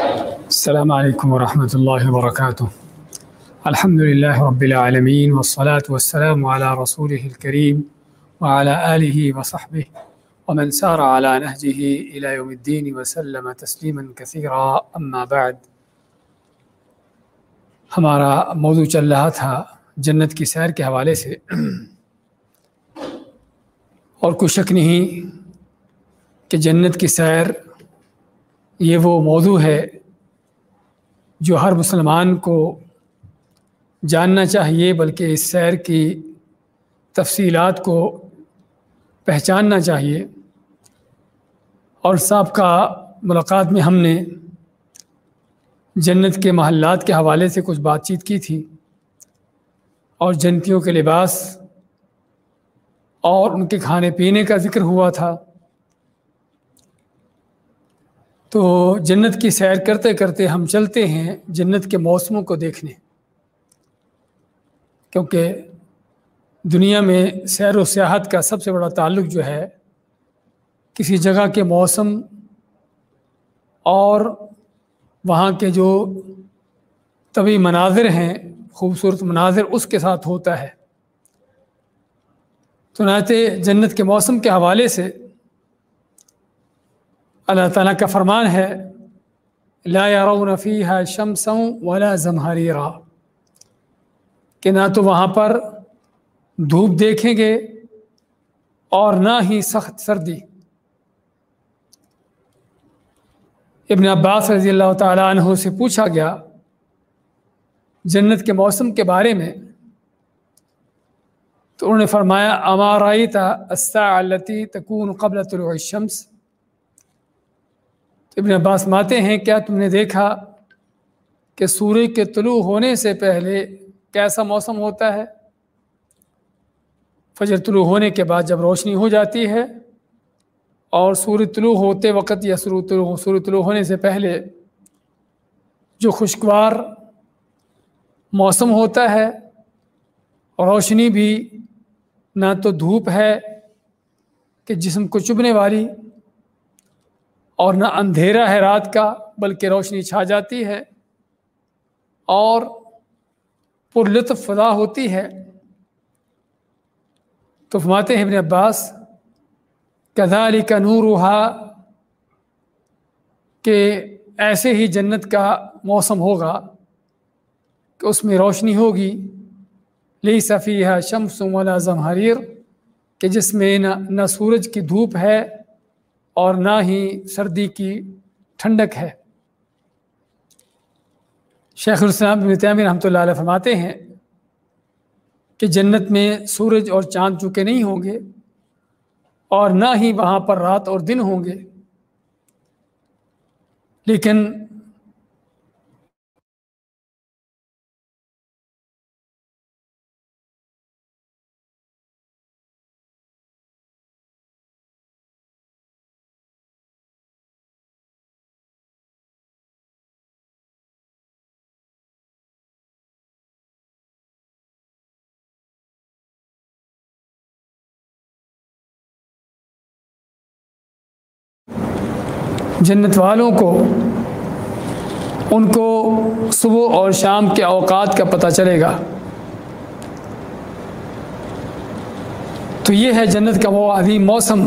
السلام عليكم ورحمة الله وبركاته. الحمد لله رب العالمين والصلاة والسلام على رسوله الكريم وعلى آله وصحبه ومن سار على نهجه إلى يوم الدين وسلم تسليما كثيرا. أما بعد، ہمارا موضوع چل رہا تھا جنت کی سیر کے حوالے سے۔ اور کوئی شک نہیں کہ جنت کی سیر یہ وہ موضوع ہے جو ہر مسلمان کو جاننا چاہیے، بلکہ اس سیر کی تفصیلات کو پہچاننا چاہیے۔ اور سابقہ ملاقات میں ہم نے جنت کے محلات کے حوالے سے کچھ بات چیت کی تھی اور جنتیوں کے لباس اور ان کے کھانے پینے کا ذکر ہوا تھا۔ تو جنت کی سیر کرتے کرتے ہم چلتے ہیں جنت کے موسموں کو دیکھنے۔ کیونکہ دنیا میں سیر و سیاحت کا سب سے بڑا تعلق جو ہے، کسی جگہ کے موسم اور وہاں کے جو طبی مناظر ہیں، خوبصورت مناظر اس کے ساتھ ہوتا ہے۔ تو جنت کے موسم کے حوالے سے اللہ تعالیٰ کا فرمان ہے، لا يرون فيها شمسا ولا زمہریرا۔ کہ نہ تو وہاں پر دھوپ دیکھیں گے اور نہ ہی سخت سردی۔ ابن عباس رضی اللہ تعالیٰ عنہ سے پوچھا گیا، جنت کے موسم کے بارے میں۔ تو انہوں نے فرمایا امارائی تھا التی تکون قبل طلوع الشمس؟ تو ابن عباس ماتے ہیں، کیا تم نے دیکھا کہ سورج کے طلوع ہونے سے پہلے کیسا موسم ہوتا ہے؟ فجر طلوع ہونے کے بعد جب روشنی ہو جاتی ہے اور سورج طلوع ہوتے وقت یا سورج طلوع سورج طلوع ہونے سے پہلے جو خوشگوار موسم ہوتا ہے، روشنی بھی نہ تو دھوپ ہے کہ جسم کو چبھنے والی اور نہ اندھیرا ہے رات کا، بلکہ روشنی چھا جاتی ہے اور پر لطف فضا ہوتی ہے۔ تو فرماتے ہیں ابن عباس کدالی کا نور کہ ایسے ہی جنت کا موسم ہوگا کہ اس میں روشنی ہوگی۔ لی صفی ہے شمس ولا زمحریر کہ جس میں نہ نہ سورج کی دھوپ ہے اور نہ ہی سردی کی ٹھنڈک ہے۔ شیخ الاسلام بن تیمی رحمۃ اللہ علیہ فرماتے ہیں کہ جنت میں سورج اور چاند چونکہ نہیں ہوں گے اور نہ ہی وہاں پر رات اور دن ہوں گے، لیکن جنت والوں کو، ان کو صبح اور شام کے اوقات کا پتہ چلے گا۔ تو یہ ہے جنت کا وہ عظیم موسم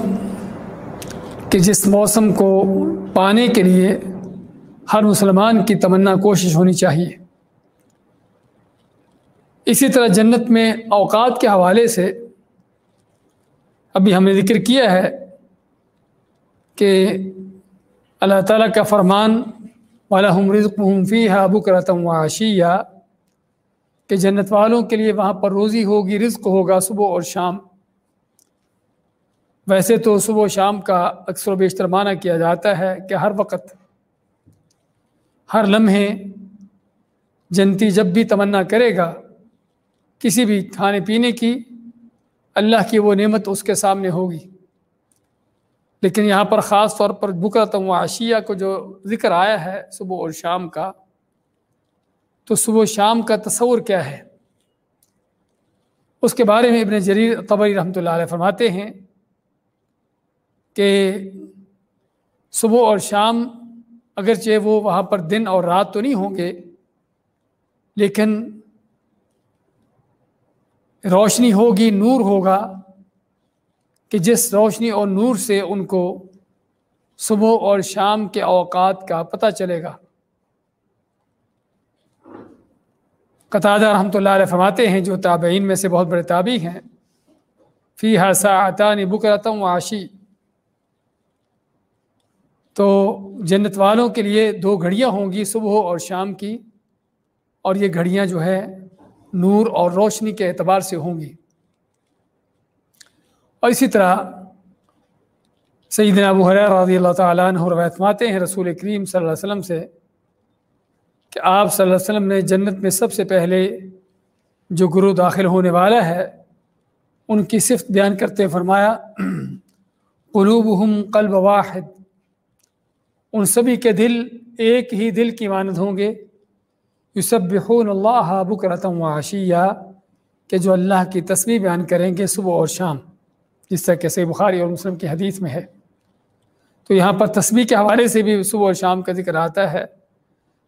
کہ جس موسم کو پانے کے لیے ہر مسلمان کی تمنا کوشش ہونی چاہیے۔ اسی طرح جنت میں اوقات کے حوالے سے ابھی ہم نے ذکر کیا ہے کہ اللہ تعالیٰ کا فرمان والا ہم رزق فی ہے ابو کرتم و عشیہ کہ جنت والوں کے لیے وہاں پر روزی ہوگی، رزق ہوگا صبح اور شام۔ ویسے تو صبح و شام کا اکثر و بیشتر معنی کیا جاتا ہے کہ ہر وقت، ہر لمحے جنتی جب بھی تمنا کرے گا، کسی بھی کھانے پینے کی، اللہ کی وہ نعمت اس کے سامنے ہوگی۔ لیکن یہاں پر خاص طور پر بکرت و عشیہ کو جو ذکر آیا ہے صبح اور شام کا، تو صبح و شام کا تصور کیا ہے؟ اس کے بارے میں ابن جریر طبری رحمۃ اللہ علیہ فرماتے ہیں کہ صبح اور شام اگرچہ وہ وہاں پر دن اور رات تو نہیں ہوں گے، لیکن روشنی ہوگی، نور ہوگا کہ جس روشنی اور نور سے ان کو صبح اور شام کے اوقات کا پتہ چلے گا۔ قطادہ رحمۃ اللہ علیہ فرماتے ہیں، جو تابعین میں سے بہت بڑے تابعی ہیں فی حسا عطانی بکرتم واشی تو جنت والوں کے لیے دو گھڑیاں ہوں گی صبح اور شام کی، اور یہ گھڑیاں جو ہے نور اور روشنی کے اعتبار سے ہوں گی۔ اور اسی طرح سیدنا ابو حریر رضی اللہ تعالیٰ عنہ روایت ماتے ہیں رسول کریم صلی اللہ علیہ وسلم سے کہ آپ صلی اللہ علیہ وسلم نے جنت میں سب سے پہلے جو گرو داخل ہونے والا ہے، ان کی صفت بیان کرتے فرمایا، قلوبہم قلب واحد۔ ان سبھی کے دل ایک ہی دل کی مانند ہوں گے۔ یسبحون اللہ بکرتم و عشیہ۔ کہ جو اللہ کی تصویر بیان کریں گے صبح اور شام۔ جس طرح کہ صحیح بخاری اور مسلم کی حدیث میں ہے۔ تو یہاں پر تصویر کے حوالے سے بھی صبح اور شام کا ذکر آتا ہے۔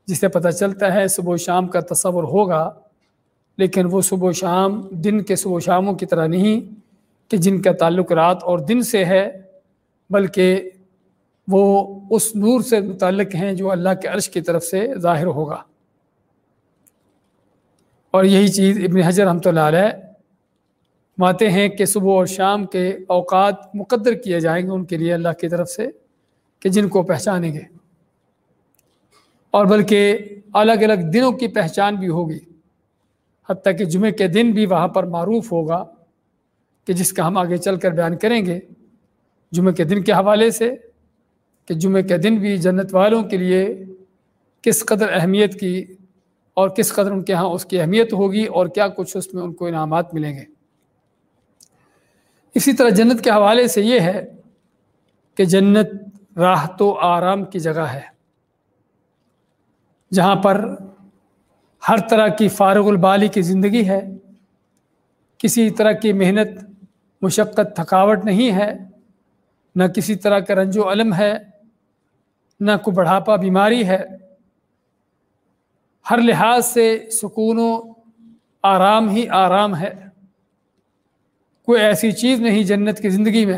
جس سے پتہ چلتا ہے صبح و شام کا تصور ہوگا، لیکن وہ صبح و شام، دن کے صبح و شاموں کی طرح نہیں کہ جن کا تعلق رات اور دن سے ہے، بلکہ وہ اس نور سے متعلق ہیں جو اللہ کے عرش کی طرف سے ظاہر ہوگا۔ اور یہی چیز ابن حجر رحمۃ اللہ علیہ ماتے ہیں کہ صبح اور شام کے اوقات مقدر کیے جائیں گے ان کے لیے اللہ کی طرف سے کہ جن کو پہچانیں گے۔ اور بلکہ الگ الگ دنوں کی پہچان بھی ہوگی۔ حتیٰ کہ جمعے کے دن بھی وہاں پر معروف ہوگا کہ جس کا ہم آگے چل کر بیان کریں گے۔ جمعے کے دن کے حوالے سے کہ جمعے کے دن بھی جنت والوں کے لیے کس قدر اہمیت کی اور کس قدر ان کے ہاں اس کی اہمیت ہوگی اور کیا کچھ اس میں ان کو انعامات ملیں گے۔ اسی طرح جنت کے حوالے سے یہ ہے کہ جنت راحت و آرام کی جگہ ہے، جہاں پر ہر طرح کی فارغ البالی کی زندگی ہے، کسی طرح کی محنت، مشقت، تھکاوٹ نہیں ہے، نہ کسی طرح کا رنج و علم ہے، نہ کوئی بڑھاپا بیماری ہے۔ ہر لحاظ سے سکون و آرام ہی آرام ہے۔ کوئی ایسی چیز نہیں جنت کی زندگی میں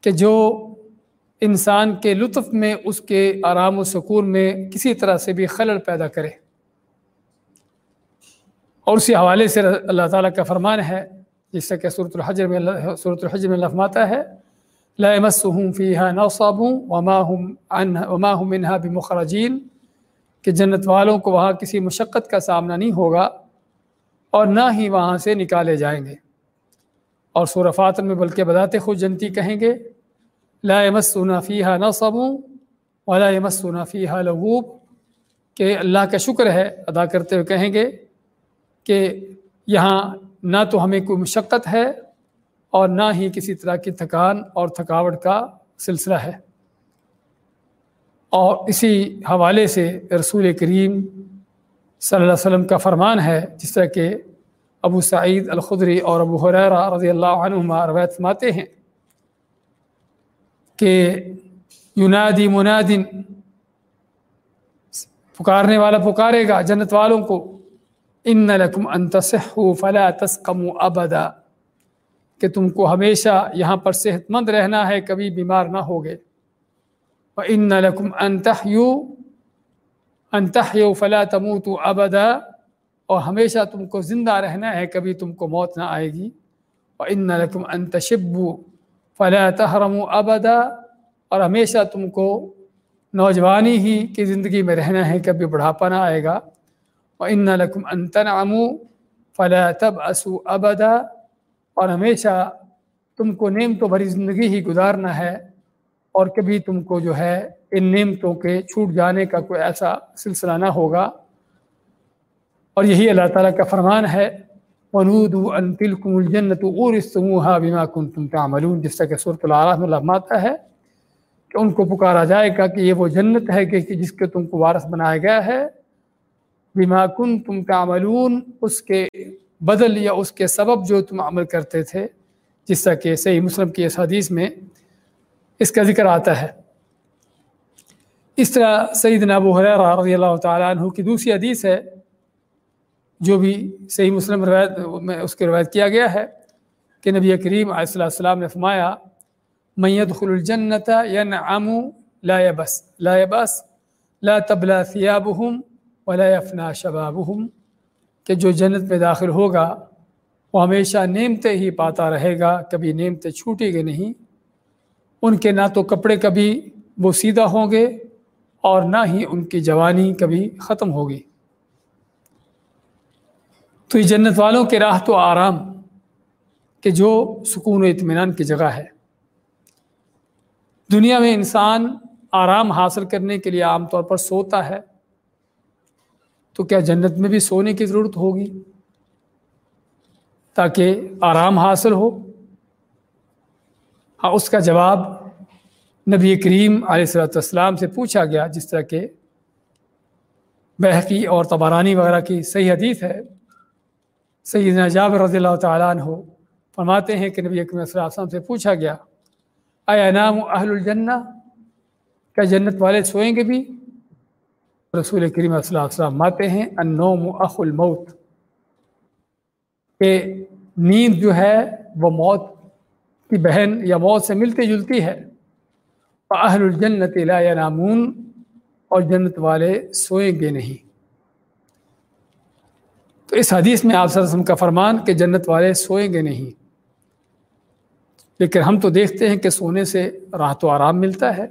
کہ جو انسان کے لطف میں، اس کے آرام و سکون میں کسی طرح سے بھی خلل پیدا کرے۔ اور اسی حوالے سے اللہ تعالیٰ کا فرمان ہے، جس سے کہ صورت الحجر میں صورت الحجر میں لفماتا ہے، لا يمسهم فيها نصب وما هم وما هم منها بمخرجين۔ کہ جنت والوں کو وہاں کسی مشقت کا سامنا نہیں ہوگا اور نہ ہی وہاں سے نکالے جائیں گے۔ اور سورہ فاتر میں بلکہ بذات خود جنتی کہیں گے، لا يمسنا فيها نصب ولا يمسنا فيها لغوب، کہ اللہ کا شکر ہے ادا کرتے ہوئے کہیں گے کہ یہاں نہ تو ہمیں کوئی مشقت ہے اور نہ ہی کسی طرح کی تھکان اور تھکاوٹ کا سلسلہ ہے۔ اور اسی حوالے سے رسول کریم صلی اللہ علیہ وسلم کا فرمان ہے، جس طرح کہ ابو سعید الخدری اور ابو حریرہ رضی اللہ عنہما روایت فرماتے ہیں کہ یونادی منادن پکارنے والا پکارے گا جنت والوں کو، ان لکم ان تصحوا فلا تسقموا ابدا کہ تم کو ہمیشہ یہاں پر صحت مند رہنا ہے، کبھی بیمار نہ ہوگے۔ ان لکم انتہیو انتہیو فلا تموتو ابدا اور ہمیشہ تم کو زندہ رہنا ہے، کبھی تم کو موت نہ آئے گی۔ اور ان لکم انتشبو فلا تحرمو ابدا اور ہمیشہ تم کو نوجوانی ہی کی زندگی میں رہنا ہے، کبھی بڑھاپا نہ آئے گا۔ اور ان لکم انتنعمو فلا تبعثو ابدا اور ہمیشہ تم کو نعمتوں بھری زندگی ہی گزارنا ہے۔ اور کبھی تم کو جو ہے ان نعمتوں کے چھوٹ جانے کا کوئی ایسا سلسلہ نہ ہوگا۔ اور یہی اللہ تعالیٰ کا فرمان ہے ونود ان تلکم الجنت اور بما کنتم تعملون، جس طرح کہ صورت العراف میں لفماتا ہے کہ ان کو پکارا جائے گا کہ یہ وہ جنت ہے کہ جس کے تم کو وارث بنایا گیا ہے۔ بما کنتم تعملون، اس کے بدل یا اس کے سبب جو تم عمل کرتے تھے۔ جس طرح کہ صحیح مسلم کی اس حدیث میں اس کا ذکر آتا ہے۔ اس طرح سعید نابو حریر رضی اللہ تعالیٰ عنہ کی دوسری حدیث ہے۔ جو بھی صحیح مسلم روایت میں اس کی روایت کیا گیا ہے کہ نبی کریم علیہ السلام نے فرمایا میت خل الجنت یا نعم لا بس لا بس لا تبلا ثیابہم ولا یفنا شبابہم. کہ جو جنت میں داخل ہوگا، وہ ہمیشہ نعمتیں ہی پاتا رہے گا، کبھی نعمتیں چھوٹے گی نہیں۔ ان کے نہ تو کپڑے کبھی وہ سیدھا ہوں گے اور نہ ہی ان کی جوانی کبھی ختم ہوگی۔ تو یہ جنت والوں کے راہ تو آرام کہ جو سکون و اطمینان کی جگہ ہے۔ دنیا میں انسان آرام حاصل کرنے کے لیے عام طور پر سوتا ہے۔ تو کیا جنت میں بھی سونے کی ضرورت ہوگی؟ تاکہ آرام حاصل ہو۔ ہاں اس کا جواب نبی کریم علیہ صلاۃ السلام سے پوچھا گیا، جس طرح کہ بحقی اور تبارانی وغیرہ کی صحیح حدیث ہے۔ سید نجاب رضی اللہ تعالیٰ عنہ فرماتے ہیں کہ نبی اکرم صلی اللہ علیہ وسلم سے پوچھا گیا، اے نام اہل الجنہ، کیا جنت والے سوئیں گے بھی؟ رسول کریم صلی اللہ علیہ وسلم ماتے ہیں، النوم اخ الموت کہ نیند جو ہے وہ موت کی بہن یا موت سے ملتی جلتی ہے۔ اہل الجنت لا ینامون اور جنت والے سوئیں گے نہیں۔ تو اس حدیث میں آپ وسلم کا فرمان کہ جنت والے سوئیں گے نہیں۔ لیکن ہم تو دیکھتے ہیں کہ سونے سے راحت و آرام ملتا ہے،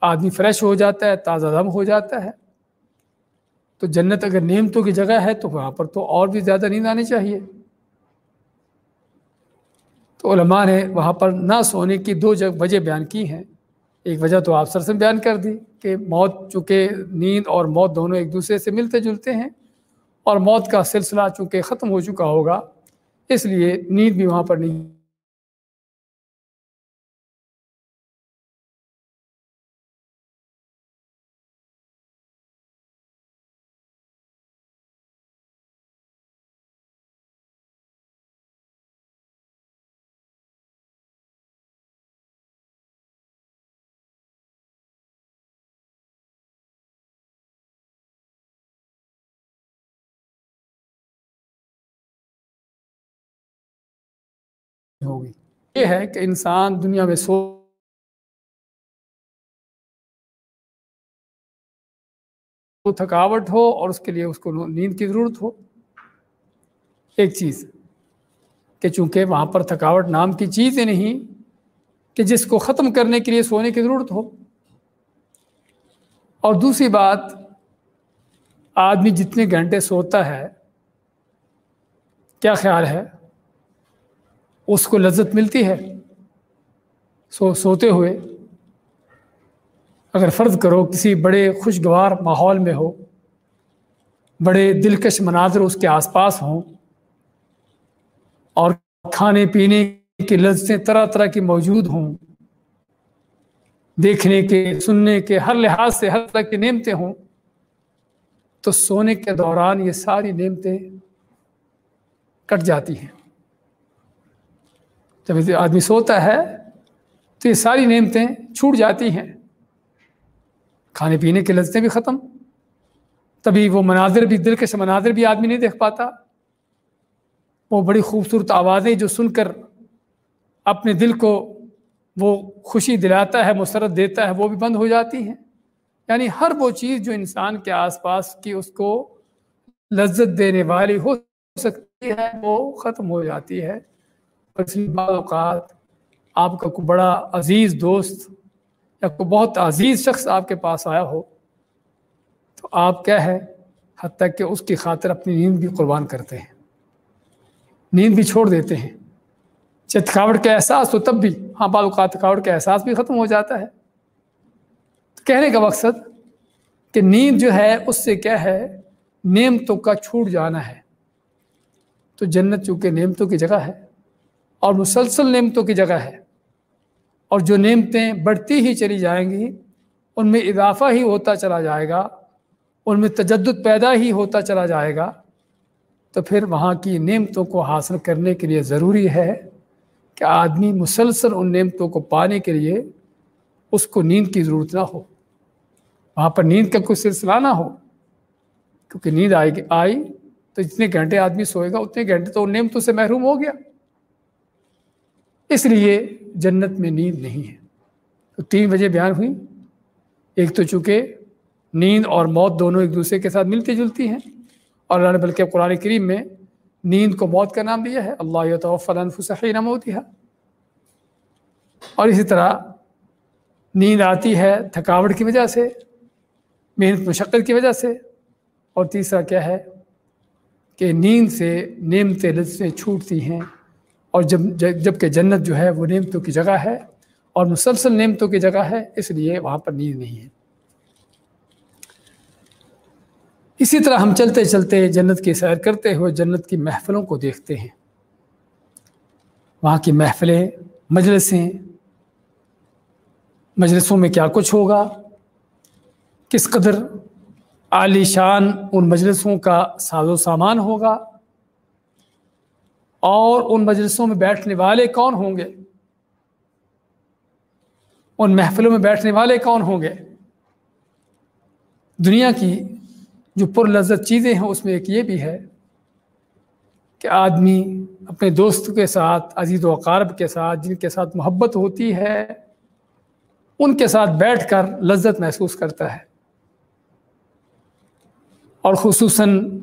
آدمی فریش ہو جاتا ہے، تازہ دم ہو جاتا ہے۔ تو جنت اگر نعمتوں کی جگہ ہے تو وہاں پر تو اور بھی زیادہ نیند آنی چاہیے۔ تو علماء نے وہاں پر نہ سونے کی دو وجہ بیان کی ہیں۔ ایک وجہ تو آپ سر سے بیان کر دی کہ موت، چونکہ نیند اور موت دونوں ایک دوسرے سے ملتے جلتے ہیں۔ اور موت کا سلسلہ چونکہ ختم ہو چکا ہوگا، اس لیے نیند بھی وہاں پر نہیں ہوگی۔ یہ ہے کہ انسان دنیا میں سو تھکاوٹ ہو اور اس کے لیے اس کو نیند کی ضرورت ہو۔ ایک چیز کہ چونکہ وہاں پر تھکاوٹ نام کی چیز ہی نہیں، کہ جس کو ختم کرنے کے لیے سونے کی ضرورت ہو۔ اور دوسری بات، آدمی جتنے گھنٹے سوتا ہے، کیا خیال ہے؟ اس کو لذت ملتی ہے۔ سو سوتے ہوئے اگر فرض کرو کسی بڑے خوشگوار ماحول میں ہو، بڑے دلکش مناظر اس کے آس پاس ہوں، اور کھانے پینے کی لذتیں طرح طرح کی موجود ہوں، دیکھنے کے، سننے کے، ہر لحاظ سے ہر طرح کی نعمتیں ہوں، تو سونے کے دوران یہ ساری نعمتیں کٹ جاتی ہیں۔ جب آدمی سوتا ہے تو یہ ساری نعمتیں چھوٹ جاتی ہیں۔ کھانے پینے کی لذتیں بھی ختم۔ تبھی وہ مناظر بھی، دل کے مناظر بھی آدمی نہیں دیکھ پاتا۔ وہ بڑی خوبصورت آوازیں جو سن کر اپنے دل کو وہ خوشی دلاتا ہے، مسرت دیتا ہے، وہ بھی بند ہو جاتی ہیں۔ یعنی ہر وہ چیز جو انسان کے آس پاس کی اس کو لذت دینے والی ہو سکتی ہے، وہ ختم ہو جاتی ہے۔ بعض اوقات آپ کا کوئی بڑا عزیز دوست یا کوئی بہت عزیز شخص آپ کے پاس آیا ہو، تو آپ کیا ہے؟ حتیٰ کہ اس کی خاطر اپنی نیند بھی قربان کرتے ہیں، نیند بھی چھوڑ دیتے ہیں۔ چاہے تھکاوٹ کا احساس ہو تب بھی ہاں بعض اوقات تھکاوٹ کا احساس بھی ختم ہو جاتا ہے۔ تو کہنے کا مقصد کہ نیند جو ہے، اس سے کیا ہے؟ نعمتوں کا چھوٹ جانا ہے۔ تو جنت چونکہ نعمتوں کی جگہ ہے اور مسلسل نعمتوں کی جگہ ہے۔ اور جو نعمتیں بڑھتی ہی چلی جائیں گی، ان میں اضافہ ہی ہوتا چلا جائے گا، ان میں تجدد پیدا ہی ہوتا چلا جائے گا۔ تو پھر وہاں کی نعمتوں کو حاصل کرنے کے لیے ضروری ہے کہ آدمی مسلسل ان نعمتوں کو پانے کے لیے اس کو نیند کی ضرورت نہ ہو۔ وہاں پر نیند کا کوئی سلسلہ نہ ہو، کیونکہ نیند آئے گی، آئی تو جتنے گھنٹے آدمی سوئے گا، اتنے گھنٹے تو ان نعمتوں سے محروم ہو گیا۔ اس لیے جنت میں نیند نہیں ہے۔ تو تین بجے بیان ہوئی۔ ایک تو چونکہ نیند اور موت دونوں ایک دوسرے کے ساتھ ملتی جلتی ہیں۔ اور اللہ نے بلکہ قرآن کریم میں نیند کو موت کا نام دیا ہے۔ اللہ توفل نام ہوتی ہے اور اسی طرح نیند آتی ہے تھکاوٹ کی وجہ سے، محنت مشقت کی وجہ سے۔ اور تیسرا کیا ہے کہ نیند سے نعمتیں لذتیں چھوٹتی ہیں۔ اور جب جبکہ جنت جو ہے وہ نعمتوں کی جگہ ہے اور مسلسل نعمتوں کی جگہ ہے، اس لیے وہاں پر نیند نہیں ہے۔ اسی طرح ہم چلتے چلتے جنت کی سیر کرتے ہوئے جنت کی محفلوں کو دیکھتے ہیں۔ وہاں کی محفلیں، مجلسیں، مجلسوں میں کیا کچھ ہوگا؟ کس قدر عالی شان ان مجلسوں کا ساز و سامان ہوگا؟ اور ان مجلسوں میں بیٹھنے والے کون ہوں گے؟ ان محفلوں میں بیٹھنے والے کون ہوں گے؟ دنیا کی جو پر لذت چیزیں ہیں، اس میں ایک یہ بھی ہے کہ آدمی اپنے دوست کے ساتھ، عزیز و اقارب کے ساتھ، جن کے ساتھ محبت ہوتی ہے، ان کے ساتھ بیٹھ کر لذت محسوس کرتا ہے۔ اور خصوصاً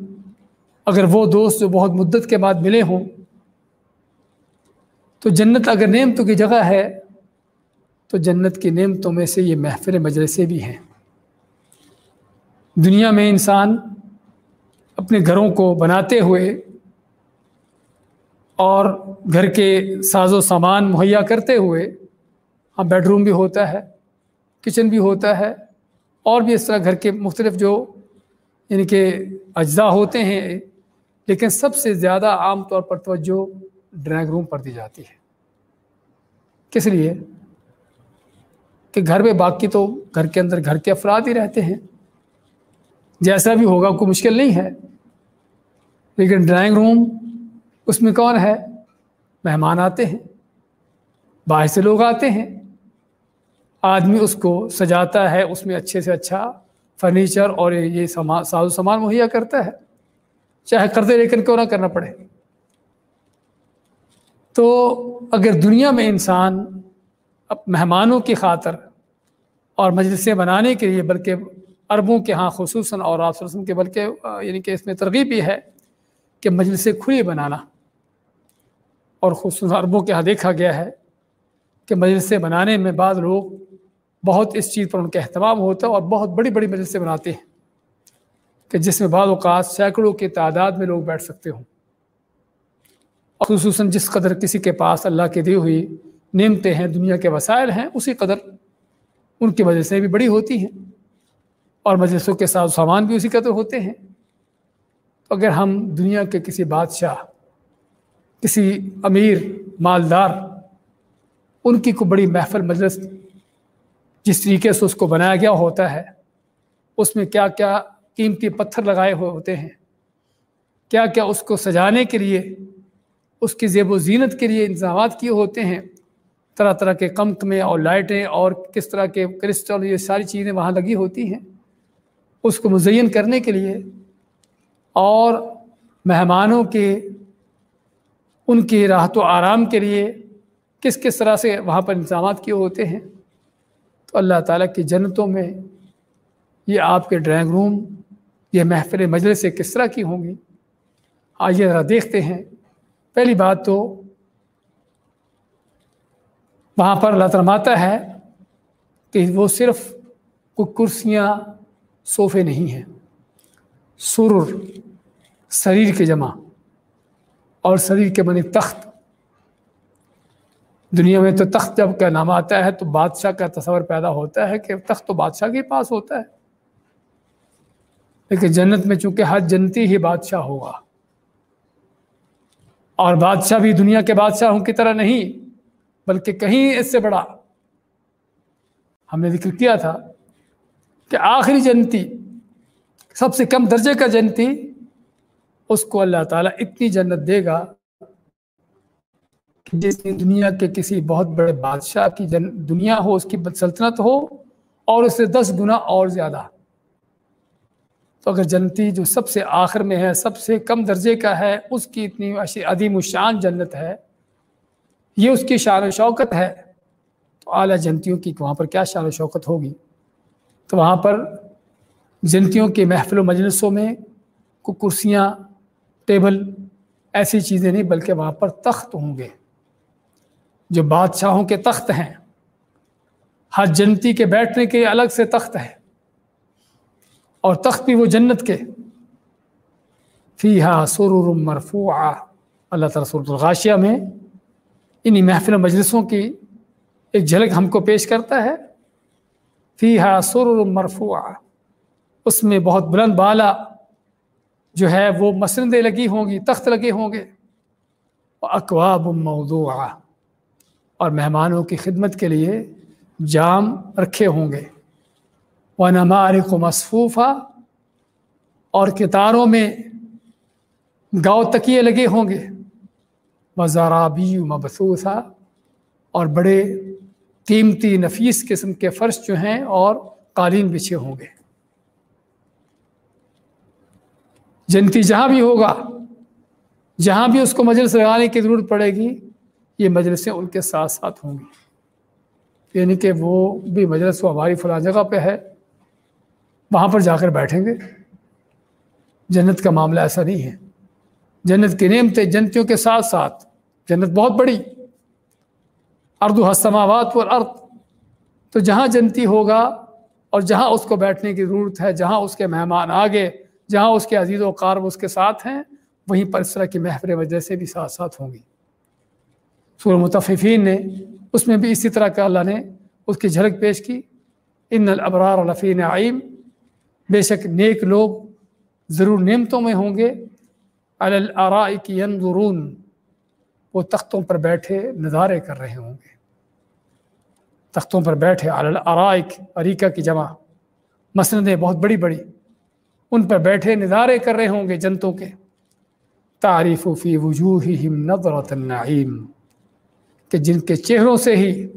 اگر وہ دوست جو بہت مدت کے بعد ملے ہوں تو جنت اگر نعمتوں کی جگہ ہے، تو جنت کی نعمتوں میں سے یہ محفل مجلسیں بھی ہیں۔ دنیا میں انسان اپنے گھروں کو بناتے ہوئے اور گھر کے ساز و سامان مہیا کرتے ہوئے ہاں بیڈ روم بھی ہوتا ہے، کچن بھی ہوتا ہے، اور بھی اس طرح گھر کے مختلف جو یعنی کہ اجزاء ہوتے ہیں، لیکن سب سے زیادہ عام طور پر توجہ ڈرائنگ روم پر دی جاتی ہے۔ کس لیے؟ کہ گھر میں باقی تو گھر کے اندر گھر کے افراد ہی رہتے ہیں۔ جیسا بھی ہوگا، کوئی مشکل نہیں ہے۔ لیکن ڈرائنگ روم اس میں کون ہے؟ مہمان آتے ہیں، باہر سے لوگ آتے ہیں۔ آدمی اس کو سجاتا ہے، اس میں اچھے سے اچھا فرنیچر اور یہ ساز و سامان مہیا کرتا ہے۔ چاہے قرضے لے کر کیوں نہ کرنا پڑے۔ تو اگر دنیا میں انسان مہمانوں کی خاطر اور مجلسیں بنانے کے لیے، بلکہ عربوں کے ہاں خصوصاً اور آپ رسم کے، بلکہ یعنی کہ اس میں ترغیب بھی ہے کہ مجلسیں کھلی بنانا۔ اور خصوصاً عربوں کے ہاں دیکھا گیا ہے کہ مجلسیں بنانے میں بعض لوگ بہت اس چیز پر ان کا اہتمام ہوتا ہے اور بہت بڑی بڑی مجلسیں بناتے ہیں کہ جس میں بعض اوقات سینکڑوں کی تعداد میں لوگ بیٹھ سکتے ہوں۔ اور خصوصاً جس قدر کسی کے پاس اللہ کے دی ہوئی نعمتیں ہیں، دنیا کے وسائل ہیں، اسی قدر ان کی مجلسیں بھی بڑی ہوتی ہیں۔ اور مجلسوں کے ساتھ سامان بھی اسی قدر ہوتے ہیں۔ تو اگر ہم دنیا کے کسی بادشاہ، کسی امیر، مالدار، ان کی کو بڑی محفل مجلس جس طریقے سے اس کو بنایا گیا ہوتا ہے، اس میں کیا کیا قیمتی پتھر لگائے ہوئے ہوتے ہیں، کیا کیا اس کو سجانے کے لیے اس کی زیب و زینت کے لیے انتظامات کیے ہوتے ہیں۔ طرح طرح کے کمک میں اور لائٹیں اور کس طرح کے کرسٹل، یہ ساری چیزیں وہاں لگی ہوتی ہیں۔ اس کو مزین کرنے کے لیے اور مہمانوں کے، ان کی راحت و آرام کے لیے کس کس طرح سے وہاں پر انتظامات کیے ہوتے ہیں۔ تو اللہ تعالیٰ کی جنتوں میں یہ آپ کے ڈرائنگ روم، یہ محفل مجلس سے کس طرح کی ہوں گی؟ آئیے ذرا دیکھتے ہیں۔ پہلی بات تو وہاں پر اللہ ترماتا ہے کہ وہ صرف کوئی کرسیاں، صوفے نہیں ہیں، سرر شریر کے جمع اور شریر کے بنے تخت۔ دنیا میں تو تخت جب کا نام آتا ہے تو بادشاہ کا تصور پیدا ہوتا ہے کہ تخت تو بادشاہ کے پاس ہوتا ہے۔ لیکن جنت میں چونکہ ہر جنتی ہی بادشاہ ہوگا۔ اور بادشاہ بھی دنیا کے بادشاہوں کی طرح نہیں، بلکہ کہیں اس سے بڑا۔ ہم نے ذکر کیا تھا کہ آخری جنتی، سب سے کم درجے کا جنتی، اس کو اللہ تعالیٰ اتنی جنت دے گا جس دنیا کے کسی بہت بڑے بادشاہ کی جن، دنیا ہو، اس کی سلطنت ہو اور اس سے دس گنا اور زیادہ۔ تو اگر جنتی جو سب سے آخر میں ہے، سب سے کم درجے کا ہے، اس کی اتنی عدیم الشان جنت ہے، یہ اس کی شان و شوکت ہے، تو اعلیٰ جنتیوں کی وہاں پر کیا شان و شوکت ہوگی؟ تو وہاں پر جنتیوں کے محفل و مجلسوں میں کو کرسیاں، ٹیبل، ایسی چیزیں نہیں، بلکہ وہاں پر تخت ہوں گے۔ جو بادشاہوں کے تخت ہیں، ہر جنتی کے بیٹھنے کے الگ سے تخت ہے اور تخت بھی وہ جنت کے۔ فی ہا سرور مرفوع اللہ تعالیٰ سرۃ الغاشیہ میں انہیں محفل مجلسوں کی ایک جھلک ہم کو پیش کرتا ہے۔ فی ہا سرور مرفوع اس میں بہت بلند بالا جو ہے وہ مسندیں لگی ہوں گی، تخت لگے ہوں گے۔ اقواب موضوع اور مہمانوں کی خدمت کے لیے جام رکھے ہوں گے۔ و نمارک و مصفوفہ اور کتاروں میں گاؤ تکیے لگے ہوں گے۔ و ذرابی مبسوسہ اور بڑے قیمتی نفیس قسم کے فرش جو ہیں اور قالین بچھے ہوں گے۔ جنتی جہاں بھی ہوگا، جہاں بھی اس کو مجلس لگانے کی ضرورت پڑے گی، یہ مجلسیں ان کے ساتھ ساتھ ہوں گی۔ یعنی کہ وہ بھی مجلس وہ ہماری فلاں جگہ پہ ہے۔ وہاں پر جا کر بیٹھیں گے۔ جنت کا معاملہ ایسا نہیں ہے۔ جنت کی نعمتیں جنتیوں کے ساتھ ساتھ، جنت بہت بڑی۔ اردو حسماوات پر ارد تو جہاں جنتی ہوگا اور جہاں اس کو بیٹھنے کی ضرورت ہے، جہاں اس کے مہمان آگے، جہاں اس کے عزیز و قارب اس کے ساتھ ہیں، وہیں پر اس طرح کی محفل وجہ سے بھی ساتھ ساتھ ہوں گی۔ سور متفقین نے اس میں بھی اسی طرح کا اللہ نے اس کی جھلک پیش کی۔ ان الابرار الفین عیم بے شک نیک لوگ ضرور نعمتوں میں ہوں گے۔ کی ينظرون وہ تختوں پر بیٹھے نظارے کر رہے ہوں گے۔ تختوں پر بیٹھے الارائک، اریکہ کی جمع، مسندیں بہت بڑی بڑی، ان پر بیٹھے نظارے کر رہے ہوں گے جنتوں کے۔ تعریف فی وجوہہم نظرت النعیم، کہ جن کے چہروں سے ہی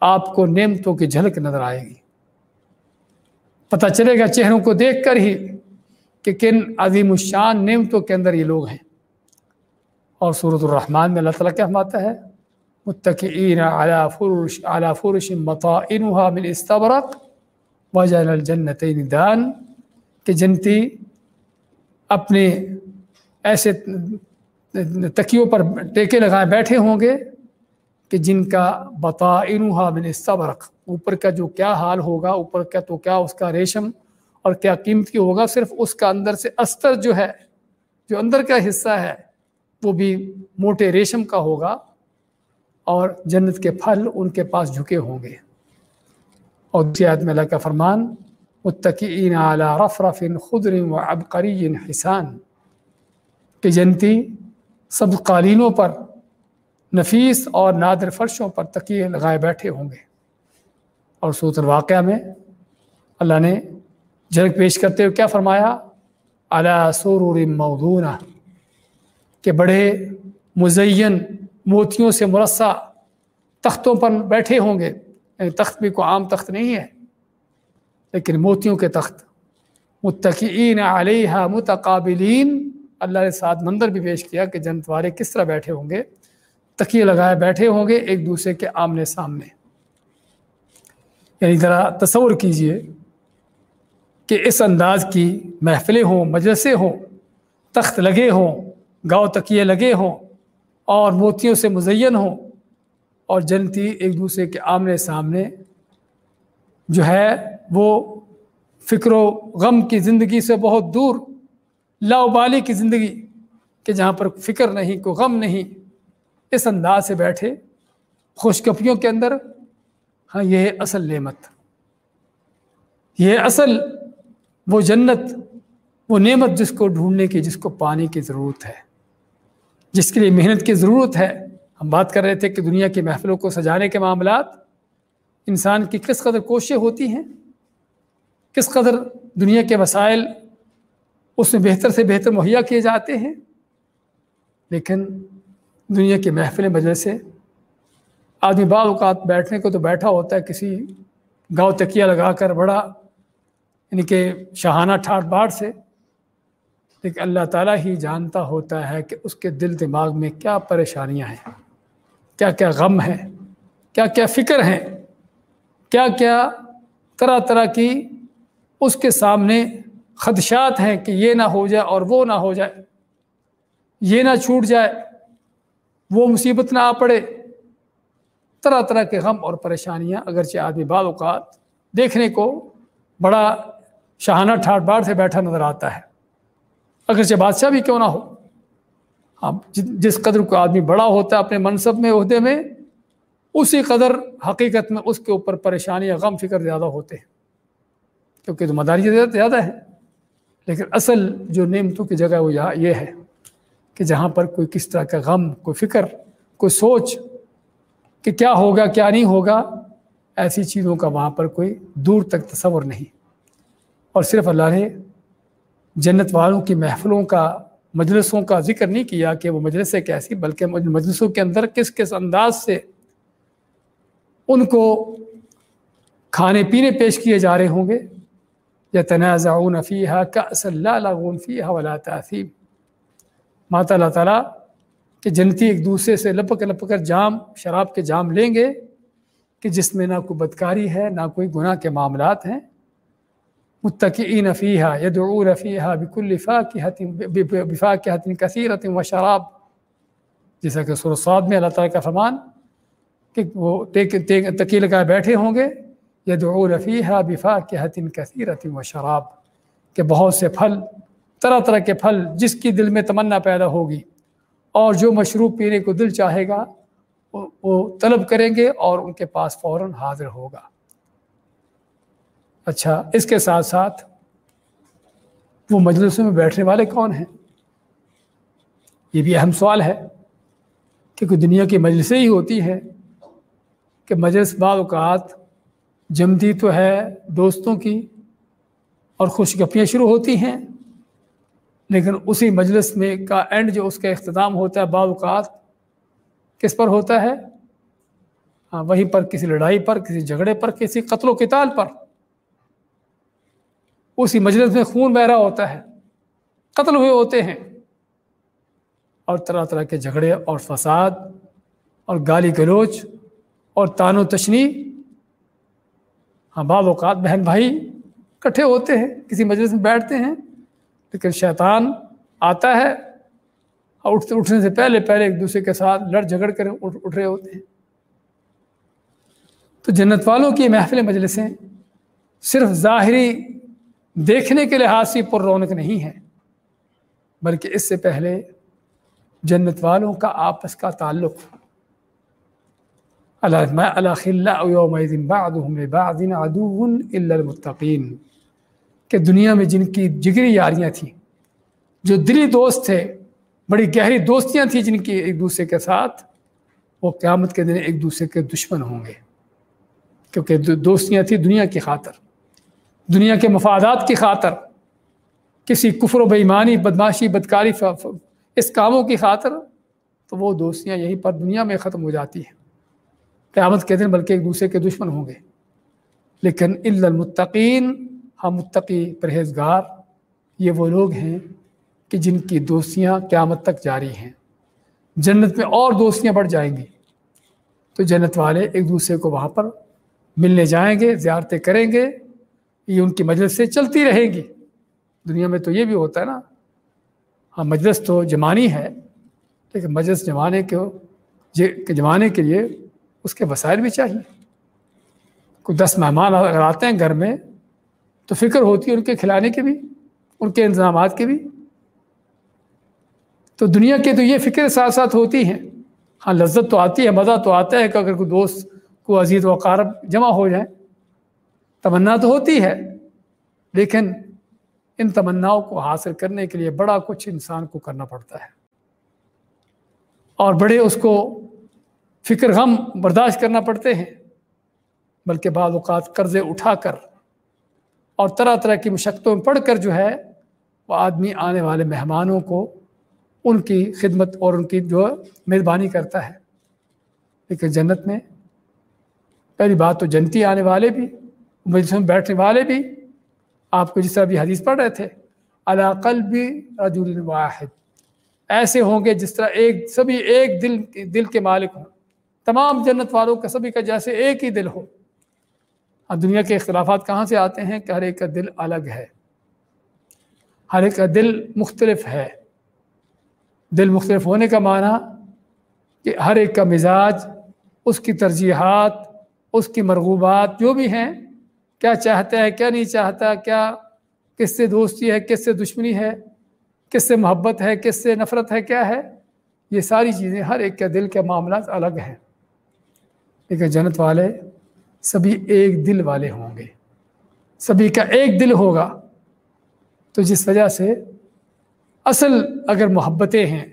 آپ کو نعمتوں کی جھلک نظر آئے گی۔ پتہ چلے گا چہروں کو دیکھ کر ہی کہ کن عظیم الشان نعمتوں کے اندر یہ لوگ ہیں۔ اور صورت الرحمن میں اللہ تعالیٰ کیا فرماتا ہے؟ متقین علی فرش علی فرش مطائنها من استبرق وجعل الجنتین دان۔ کہ جنتی اپنے ایسے تکیوں پر ٹیکے لگائے بیٹھے ہوں گے کہ جن کا بطائنها من استبرق اوپر کا جو کیا حال ہوگا، اوپر کا تو کیا اس کا ریشم اور کیا قیمتی ہوگا، صرف اس کا اندر سے استر جو ہے، جو اندر کا حصہ ہے، وہ بھی موٹے ریشم کا ہوگا اور جنت کے پھل ان کے پاس جھکے ہوں گے۔ اور دوسری میں اللہ کا فرمان متقین اعلیٰ رفرف خدر و ابقری حسان، کہ جنتی سب قالینوں پر نفیس اور نادر فرشوں پر تقیے لگائے بیٹھے ہوں گے۔ اور سوت الواقعہ میں اللہ نے جھلک پیش کرتے ہوئے کیا فرمایا؟ علا سرور مودونہ کہ بڑے مزین موتیوں سے مرصع تختوں پر بیٹھے ہوں گے۔ یعنی تخت بھی کوئی عام تخت نہیں ہے، لیکن موتیوں کے تخت۔ متقین علیہ متقابلین۔ اللہ نے ساتھ منظر بھی پیش کیا کہ جنت والے کس طرح بیٹھے ہوں گے؟ تکیے لگائے بیٹھے ہوں گے ایک دوسرے کے آمنے سامنے۔ یعنی ذرا تصور کیجیے کہ اس انداز کی محفلیں ہوں، مجلسیں ہوں، تخت لگے ہوں گاؤ تکیے لگے ہوں اور موتیوں سے مزین ہوں اور جنتی ایک دوسرے کے آمنے سامنے جو ہے وہ فکر و غم کی زندگی سے بہت دور، لاؤبالی کی زندگی کہ جہاں پر فکر نہیں کو غم نہیں۔ اس انداز سے بیٹھے خوشکپیوں کے اندر ہاں یہ اصل نعمت۔ یہ اصل وہ جنت، وہ نعمت جس کو ڈھونڈنے کی، جس کو پانے کی ضرورت ہے۔ جس کے لیے محنت کی ضرورت ہے۔ ہم بات کر رہے تھے کہ دنیا کی محفلوں کو سجانے کے معاملات، انسان کی کس قدر کوششیں ہوتی ہیں؟ کس قدر دنیا کے وسائل اس میں بہتر سے بہتر مہیا کیے جاتے ہیں؟ لیکن دنیا کی محفلیں وجہ سے آدمی بعض اوقات بیٹھنے کو تو بیٹھا ہوتا ہے، کسی گاؤں تکیہ لگا کر بڑا یعنی کہ شہانہ ٹھاٹ باٹ سے۔ لیکن اللہ تعالیٰ ہی جانتا ہوتا ہے کہ اس کے دل دماغ میں کیا پریشانیاں ہیں، کیا کیا غم ہے کیا کیا فکر ہیں، کیا کیا طرح طرح کی اس کے سامنے خدشات ہیں کہ یہ نہ ہو جائے اور وہ نہ ہو جائے، یہ نہ چھوٹ جائے۔ وہ مصیبت نہ آ پڑے۔ طرح طرح کے غم اور پریشانیاں اگرچہ آدمی بعض اوقات دیکھنے کو بڑا شہانہ ٹھاٹ باڑ سے بیٹھا نظر آتا ہے۔ اگرچہ بادشاہ بھی کیوں نہ ہو۔ ہاں جس قدر کو آدمی بڑا ہوتا ہے اپنے منصب میں، عہدے میں، اسی قدر حقیقت میں اس کے اوپر پریشانی یا غم فکر زیادہ ہوتے ہیں۔ کیونکہ ذمہ داری زیادہ ہے۔ لیکن اصل جو نعمتوں کی جگہ وہ یہ ہے۔ کہ جہاں پر کوئی کس طرح کا غم، کوئی فکر، کوئی سوچ کہ کیا ہوگا، کیا نہیں ہوگا، ایسی چیزوں کا وہاں پر کوئی دور تک تصور نہیں۔ اور صرف اللہ نے جنت والوں کی محفلوں کا، مجلسوں کا ذکر نہیں کیا کہ وہ مجلس کیسی بلکہ مجلسوں کے اندر کس کس انداز سے ان کو کھانے پینے پیش کیے جا رہے ہوں گے۔ یا تنازع فیحہ کا لغون فیحہ ولا تاثیم ماتا اللہ تعالیٰ کہ جنتی ایک دوسرے سے لپک لپک کر جام، شراب کے جام لیں گے کہ جس میں نہ کوئی بدکاری ہے، نہ کوئی گناہ کے معاملات ہیں۔ متقین فیحہ یدعون فیحہ بک الفا کی حتم بفا کی حتم کثیرت و شراب۔ جیسا کہ سرساد میں اللہ تعالیٰ کا فرمان کہ وہ تکی لگائے بیٹھے ہوں گے۔ یدعو رفیحہ بفا کے حتن کثیرت و شراب۔ کہ بہت سے پھل طرح طرح کے پھل جس کی دل میں تمنا پیدا ہوگی اور جو مشروب پینے کو دل چاہے گا، وہ طلب کریں گے اور ان کے پاس فوراً حاضر ہوگا۔ اچھا اس کے ساتھ ساتھ وہ مجلسوں میں بیٹھنے والے کون ہیں؟ یہ بھی اہم سوال ہے کہ دنیا کی مجلسیں ہی ہوتی ہیں کہ مجلس بعض اوقات جمدی تو ہے دوستوں کی اور خوش گپیاں شروع ہوتی ہیں لیکن اسی مجلس میں کا اینڈ جو اس کا اختتام ہوتا ہے بعض اوقات، کس پر ہوتا ہے؟ ہاں وہیں پر، کسی لڑائی پر، کسی جھگڑے پر، کسی قتل و کتال پر۔ اسی مجلس میں خون بہرا ہوتا ہے، قتل ہوئے ہوتے ہیں۔ اور طرح طرح کے جھگڑے اور فساد اور گالی گلوچ اور تان و تشنی۔ ہاں بعض اوقات بہن بھائی کٹھے ہوتے ہیں، کسی مجلس میں بیٹھتے ہیں۔ لیکن شیطان آتا ہے اور اٹھتے اٹھنے سے پہلے پہلے ایک دوسرے کے ساتھ لڑ جھگڑ کر اٹھ رہے ہوتے ہیں۔ تو جنت والوں کی محفل مجلسیں صرف ظاہری دیکھنے کے لحاظ سے پر رونق نہیں ہے بلکہ اس سے پہلے جنت والوں کا آپس کا تعلق۔ المتقین۔ کہ دنیا میں جن کی جگری یاریاں تھیں، جو دلی دوست تھے، بڑی گہری دوستیاں تھیں جن کی ایک دوسرے کے ساتھ، وہ قیامت کے دن ایک دوسرے کے دشمن ہوں گے۔ کیونکہ دوستیاں تھیں دنیا کی خاطر۔ دنیا کے مفادات کی خاطر، کسی کفر و بےمانی بدماشی، بدکاری اس کاموں کی خاطر، تو وہ دوستیاں یہیں پر دنیا میں ختم ہو جاتی ہیں۔ قیامت کے دن بلکہ ایک دوسرے کے دشمن ہوں گے۔ لیکن المتقین ہم متقی پرہیزگار، یہ وہ لوگ ہیں کہ جن کی دوستیاں قیامت تک جاری ہیں۔ جنت میں اور دوستیاں بڑھ جائیں گی۔ تو جنت والے ایک دوسرے کو وہاں پر ملنے جائیں گے، زیارتیں کریں گے۔ یہ ان کی مجلس سے چلتی رہے گی۔ دنیا میں تو یہ بھی ہوتا ہے نا ہاں مجلس تو جمانی ہے، لیکن مجلس جمانے کے جمانے کے لیے اس کے وسائل بھی چاہیے۔ کوئی دس مہمان اگر آتے ہیں گھر میں تو فکر ہوتی ہے ان کے کھلانے کی بھی، ان کے انتظامات کی بھی۔ تو دنیا کے تو یہ فکر ساتھ ساتھ ہوتی ہیں۔ ہاں لذت تو آتی ہے، مزہ تو آتا ہے کہ اگر کوئی دوست کو عزیز و قارب جمع ہو جائیں تمنا تو ہوتی ہے، لیکن ان تمناؤں کو حاصل کرنے کے لیے بڑا کچھ انسان کو کرنا پڑتا ہے۔ اور بڑے اس کو فکر غم برداشت کرنا پڑتے ہیں، بلکہ بعض اوقات قرضے اٹھا کر اور طرح طرح کی مشقتوں میں پڑھ کر جو ہے وہ آدمی آنے والے مہمانوں کو ان کی خدمت اور ان کی جو میزبانی کرتا ہے۔ لیکن جنت میں پہلی بات تو جنتی آنے والے بھی مجلسوں میں بیٹھنے والے بھی، آپ کو جس طرح بھی حدیث پڑھ رہے تھے علاقل بھی رجول واحد۔ ایسے ہوں گے جس طرح ایک، سبھی ایک دل دل کے مالک ہوں۔ تمام جنت والوں کا، سبھی کا جیسے ایک ہی دل ہو۔ اب دنیا کے اختلافات کہاں سے آتے ہیں کہ ہر ایک کا دل الگ ہے؟ ہر ایک کا دل مختلف ہے۔ دل مختلف ہونے کا معنی کہ ہر ایک کا مزاج، اس کی ترجیحات، اس کی مرغوبات جو بھی ہیں، کیا چاہتا ہے، کیا نہیں چاہتا، کیا، کس سے دوستی ہے، کس سے دشمنی ہے، کس سے محبت ہے، کس سے نفرت ہے، کیا ہے؟ یہ ساری چیزیں ہر ایک کے دل کے معاملات الگ ہیں۔ لیکن جنت والے سبھی ایک دل والے ہوں گے۔ سبھی کا ایک دل ہوگا۔ تو جس وجہ سے اصل اگر محبتیں ہیں،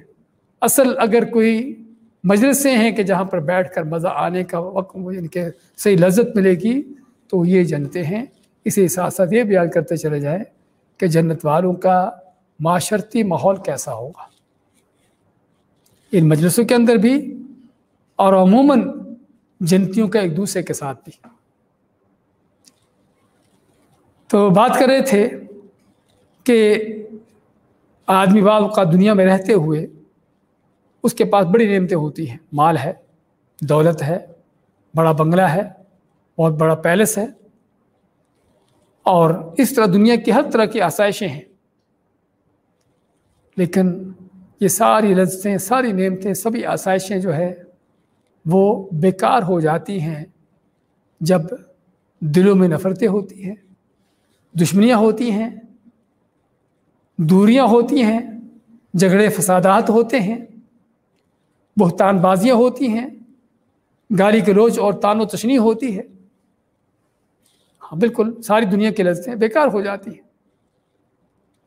اصل اگر کوئی مجلسیں ہیں کہ جہاں پر بیٹھ کر مزہ آنے کا وقت ان کے صحیح لذت ملے گی، تو یہ جنتے ہیں۔ اسی ساتھ ساتھ یہ بیان کرتے چلے جائیں کہ جنت والوں کا معاشرتی ماحول کیسا ہوگا۔ ان مجلسوں کے اندر بھی اور عموماً جنتیوں کا ایک دوسرے کے ساتھ بھی۔ تو بات کر رہے تھے کہ آدمی بعض کا دنیا میں رہتے ہوئے اس کے پاس بڑی نعمتیں ہوتی ہیں۔ مال ہے، دولت ہے، بڑا بنگلہ ہے، بہت بڑا پیلس ہے۔ اور اس طرح دنیا کی ہر طرح کی آسائشیں ہیں۔ لیکن یہ ساری لذتیں، ساری نعمتیں، سبھی آسائشیں جو ہے وہ بیکار ہو جاتی ہیں جب دلوں میں نفرتیں ہوتی ہیں، دشمنیاں ہوتی ہیں، دوریاں ہوتی ہیں، جھگڑے، فسادات ہوتے ہیں، بہتان بازیاں ہوتی ہیں، گالی کے روز اور تان و تشنی ہوتی ہے۔ ہاں بالکل ساری دنیا کی لذتیں بیکار ہو جاتی ہیں۔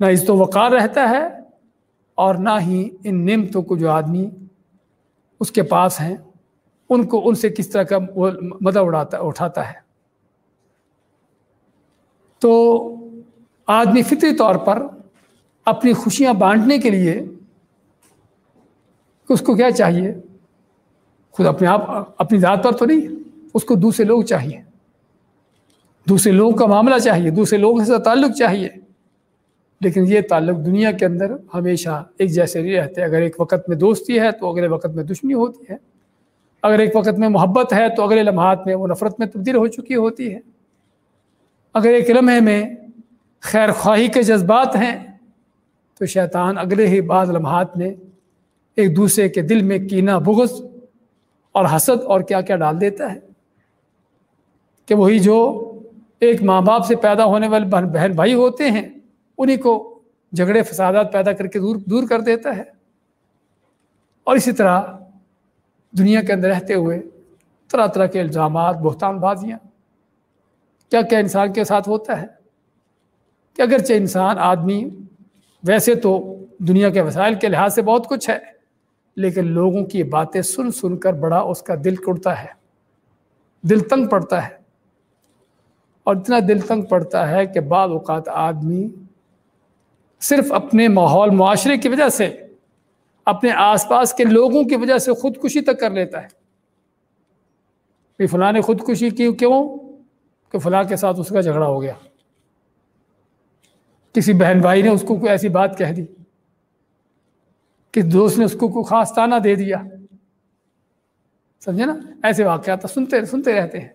نہ عزت و وقار رہتا ہے اور نہ ہی ان نعمتوں کو جو آدمی اس کے پاس ہیں ان کو ان سے کس طرح کا وہ مدد اڑاتا اٹھاتا ہے۔ تو آدمی فطری طور پر اپنی خوشیاں بانٹنے کے لیے اس کو کیا چاہیے؟ خود اپنے آپ اپنی ذات پر تو نہیں، اس کو دوسرے لوگ چاہیے۔ دوسرے لوگوں کا معاملہ چاہیے، دوسرے لوگوں سے تعلق چاہیے۔ لیکن یہ تعلق دنیا کے اندر ہمیشہ ایک جیسے نہیں رہتے۔ اگر ایک وقت میں دوستی ہے تو اگلے وقت میں دشمنی ہوتی ہے۔ اگر ایک وقت میں محبت ہے تو اگلے لمحات میں وہ نفرت میں تبدیل ہو چکی ہوتی ہے۔ اگر ایک لمحے میں خیر خواہی کے جذبات ہیں تو شیطان اگلے ہی بعض لمحات میں ایک دوسرے کے دل میں کینہ، بغض اور حسد اور کیا کیا ڈال دیتا ہے۔ کہ وہی جو ایک ماں باپ سے پیدا ہونے والے بہن بھائی ہوتے ہیں انہیں کو جھگڑے، فسادات پیدا کر کے دور دور کر دیتا ہے۔ اور اسی طرح دنیا کے اندر رہتے ہوئے طرح طرح کے الزامات، بہتان بازیاں۔ کیا کیا انسان کے ساتھ ہوتا ہے؟ کہ اگرچہ انسان آدمی، ویسے تو دنیا کے وسائل کے لحاظ سے بہت کچھ ہے، لیکن لوگوں کی باتیں سن سن کر بڑا اس کا دل کڑتا ہے، دل تنگ پڑتا ہے۔ اور اتنا دل تنگ پڑتا ہے کہ بعض اوقات آدمی صرف اپنے ماحول، معاشرے کی وجہ سے اپنے آس پاس کے لوگوں کی وجہ سے خودکشی تک کر لیتا ہے۔ فلاں نے خودکشی کی کیوں؟ کہ فلاں کے ساتھ اس کا جھگڑا ہو گیا۔ کسی بہن بھائی نے اس کو کوئی ایسی بات کہہ دی۔ کہ دوست نے اس کو کوئی خاص تانہ دے دیا۔ سمجھے نا؟ ایسے واقعات سنتے سنتے رہتے ہیں۔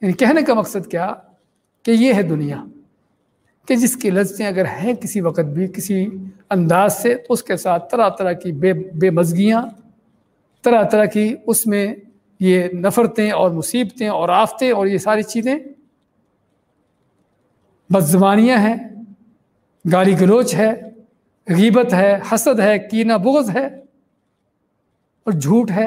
یعنی کہنے کا مقصد کیا؟ کہ یہ ہے دنیا۔ کہ جس کی لذتیں اگر ہیں کسی وقت بھی کسی انداز سے، تو اس کے ساتھ طرح طرح کی بے بے مزگیاں، طرح طرح کی اس میں یہ نفرتیں اور مصیبتیں اور آفتیں اور یہ ساری چیزیں بدزبانیاں ہیں، گالی گلوچ ہے، غیبت ہے، حسد ہے، کینہ بغض ہے اور جھوٹ ہے۔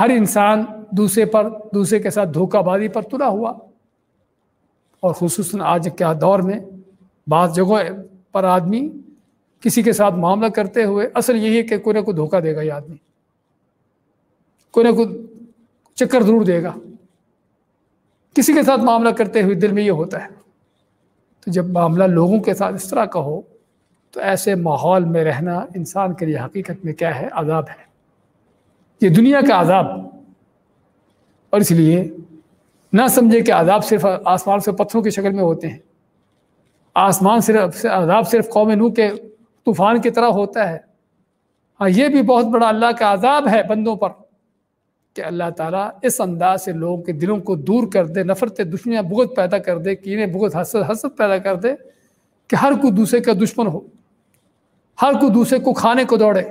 ہر انسان دوسرے پر، دوسرے کے ساتھ دھوکہ بازی پر تلا ہوا۔ اور خصوصاً آج کیا دور میں بعض جگہوں پر آدمی کسی کے ساتھ معاملہ کرتے ہوئے اصل یہی ہے کہ کوئی نہ کوئی دھوکہ دے گا یہ آدمی۔ کوئی نہ کوئی چکر ضرور دے گا۔ کسی کے ساتھ معاملہ کرتے ہوئے دل میں یہ ہوتا ہے۔ تو جب معاملہ لوگوں کے ساتھ اس طرح کا ہو، تو ایسے ماحول میں رہنا انسان کے لیے حقیقت میں کیا ہے؟ عذاب ہے۔ یہ دنیا کا عذاب۔ اور اس لیے نہ سمجھے کہ عذاب صرف آسمان سے پتھروں کی شکل میں ہوتے ہیں۔ آسمان صرف عذاب صرف قوم نو کے طوفان کی طرح ہوتا ہے۔ ہاں یہ بھی بہت بڑا اللہ کا عذاب ہے بندوں پر کہ اللہ تعالیٰ اس انداز سے لوگوں کے دلوں کو دور کر دے، نفرت دشمنیاں بغت پیدا کر دے کینے بغت حسد حسد پیدا کر دے کہ ہر کوئی دوسرے کا دشمن ہو۔ ہر کوئی دوسرے کو کھانے کو دوڑے۔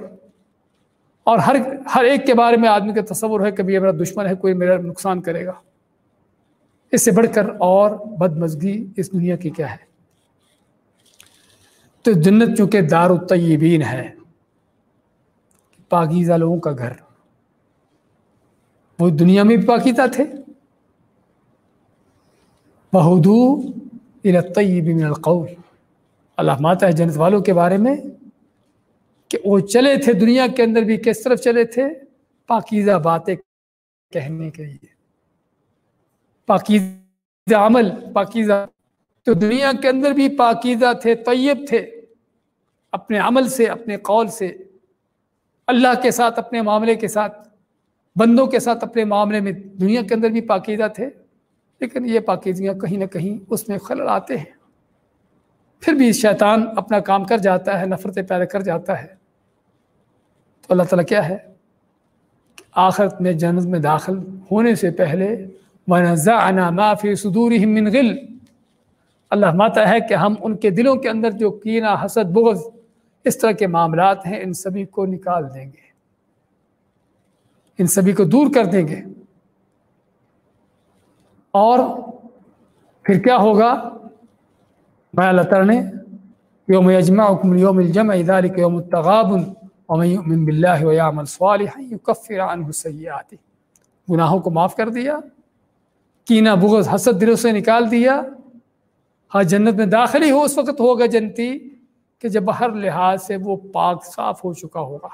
اور ہر ہر ایک کے بارے میں آدمی کا تصور ہے کہ یہ میرا دشمن ہے، کوئی میرا نقصان کرے گا۔ اس سے بڑھ کر اور بد مزگی اس دنیا کی کیا ہے؟ تو جنت چونکہ دار الطیبین ہے، پاکیزہ لوگوں کا گھر۔ وہ دنیا میں بھی پاکیزہ تھے۔ بہدو من القول۔ اللہ ماتا ہے جنت والوں کے بارے میں کہ وہ چلے تھے دنیا کے اندر بھی، کس طرف چلے تھے؟ پاکیزہ باتیں کہنے کے لیے۔ پاکیزہ عمل، پاکیزہ۔ تو دنیا کے اندر بھی پاکیزہ تھے، طیب تھے۔ اپنے عمل سے، اپنے قول سے۔ اللہ کے ساتھ، اپنے معاملے کے ساتھ۔ بندوں کے ساتھ اپنے معاملے میں دنیا کے اندر بھی پاکیزہ تھے۔ لیکن یہ پاکیزیاں کہیں نہ کہیں اس میں خلل آتے ہیں۔ پھر بھی شیطان اپنا کام کر جاتا ہے، نفرتیں پیدا کر جاتا ہے۔ تو اللہ تعالیٰ کیا ہے؟ آخرت میں جنت میں داخل ہونے سے پہلے وَنَزَعْنَا مَا فِي صُدُورِهِم مِّن غِلْ۔ اللہ ماتا ہے کہ ہم ان کے دلوں کے اندر جو کینہ، حسد، بغض، اس طرح کے معاملات ہیں، ان سبھی کو نکال دیں گے۔ ان سبھی کو دور کر دیں گے۔ اور پھر کیا ہوگا؟ میں اللہ تعالیٰ نے یوم یجمع حکم یوم الجمع ذالک یوم التغابن، ومن یؤمن باللہ ویعمل صالحا، یکفر عنہ سیئاتی۔ گناہوں کو معاف کر دیا۔ کینہ بغض حسد دلوں سے نکال دیا۔ ہاں جنت میں داخل ہی ہو، اس وقت ہوگا جنتی کہ جب ہر لحاظ سے وہ پاک صاف ہو چکا ہوگا۔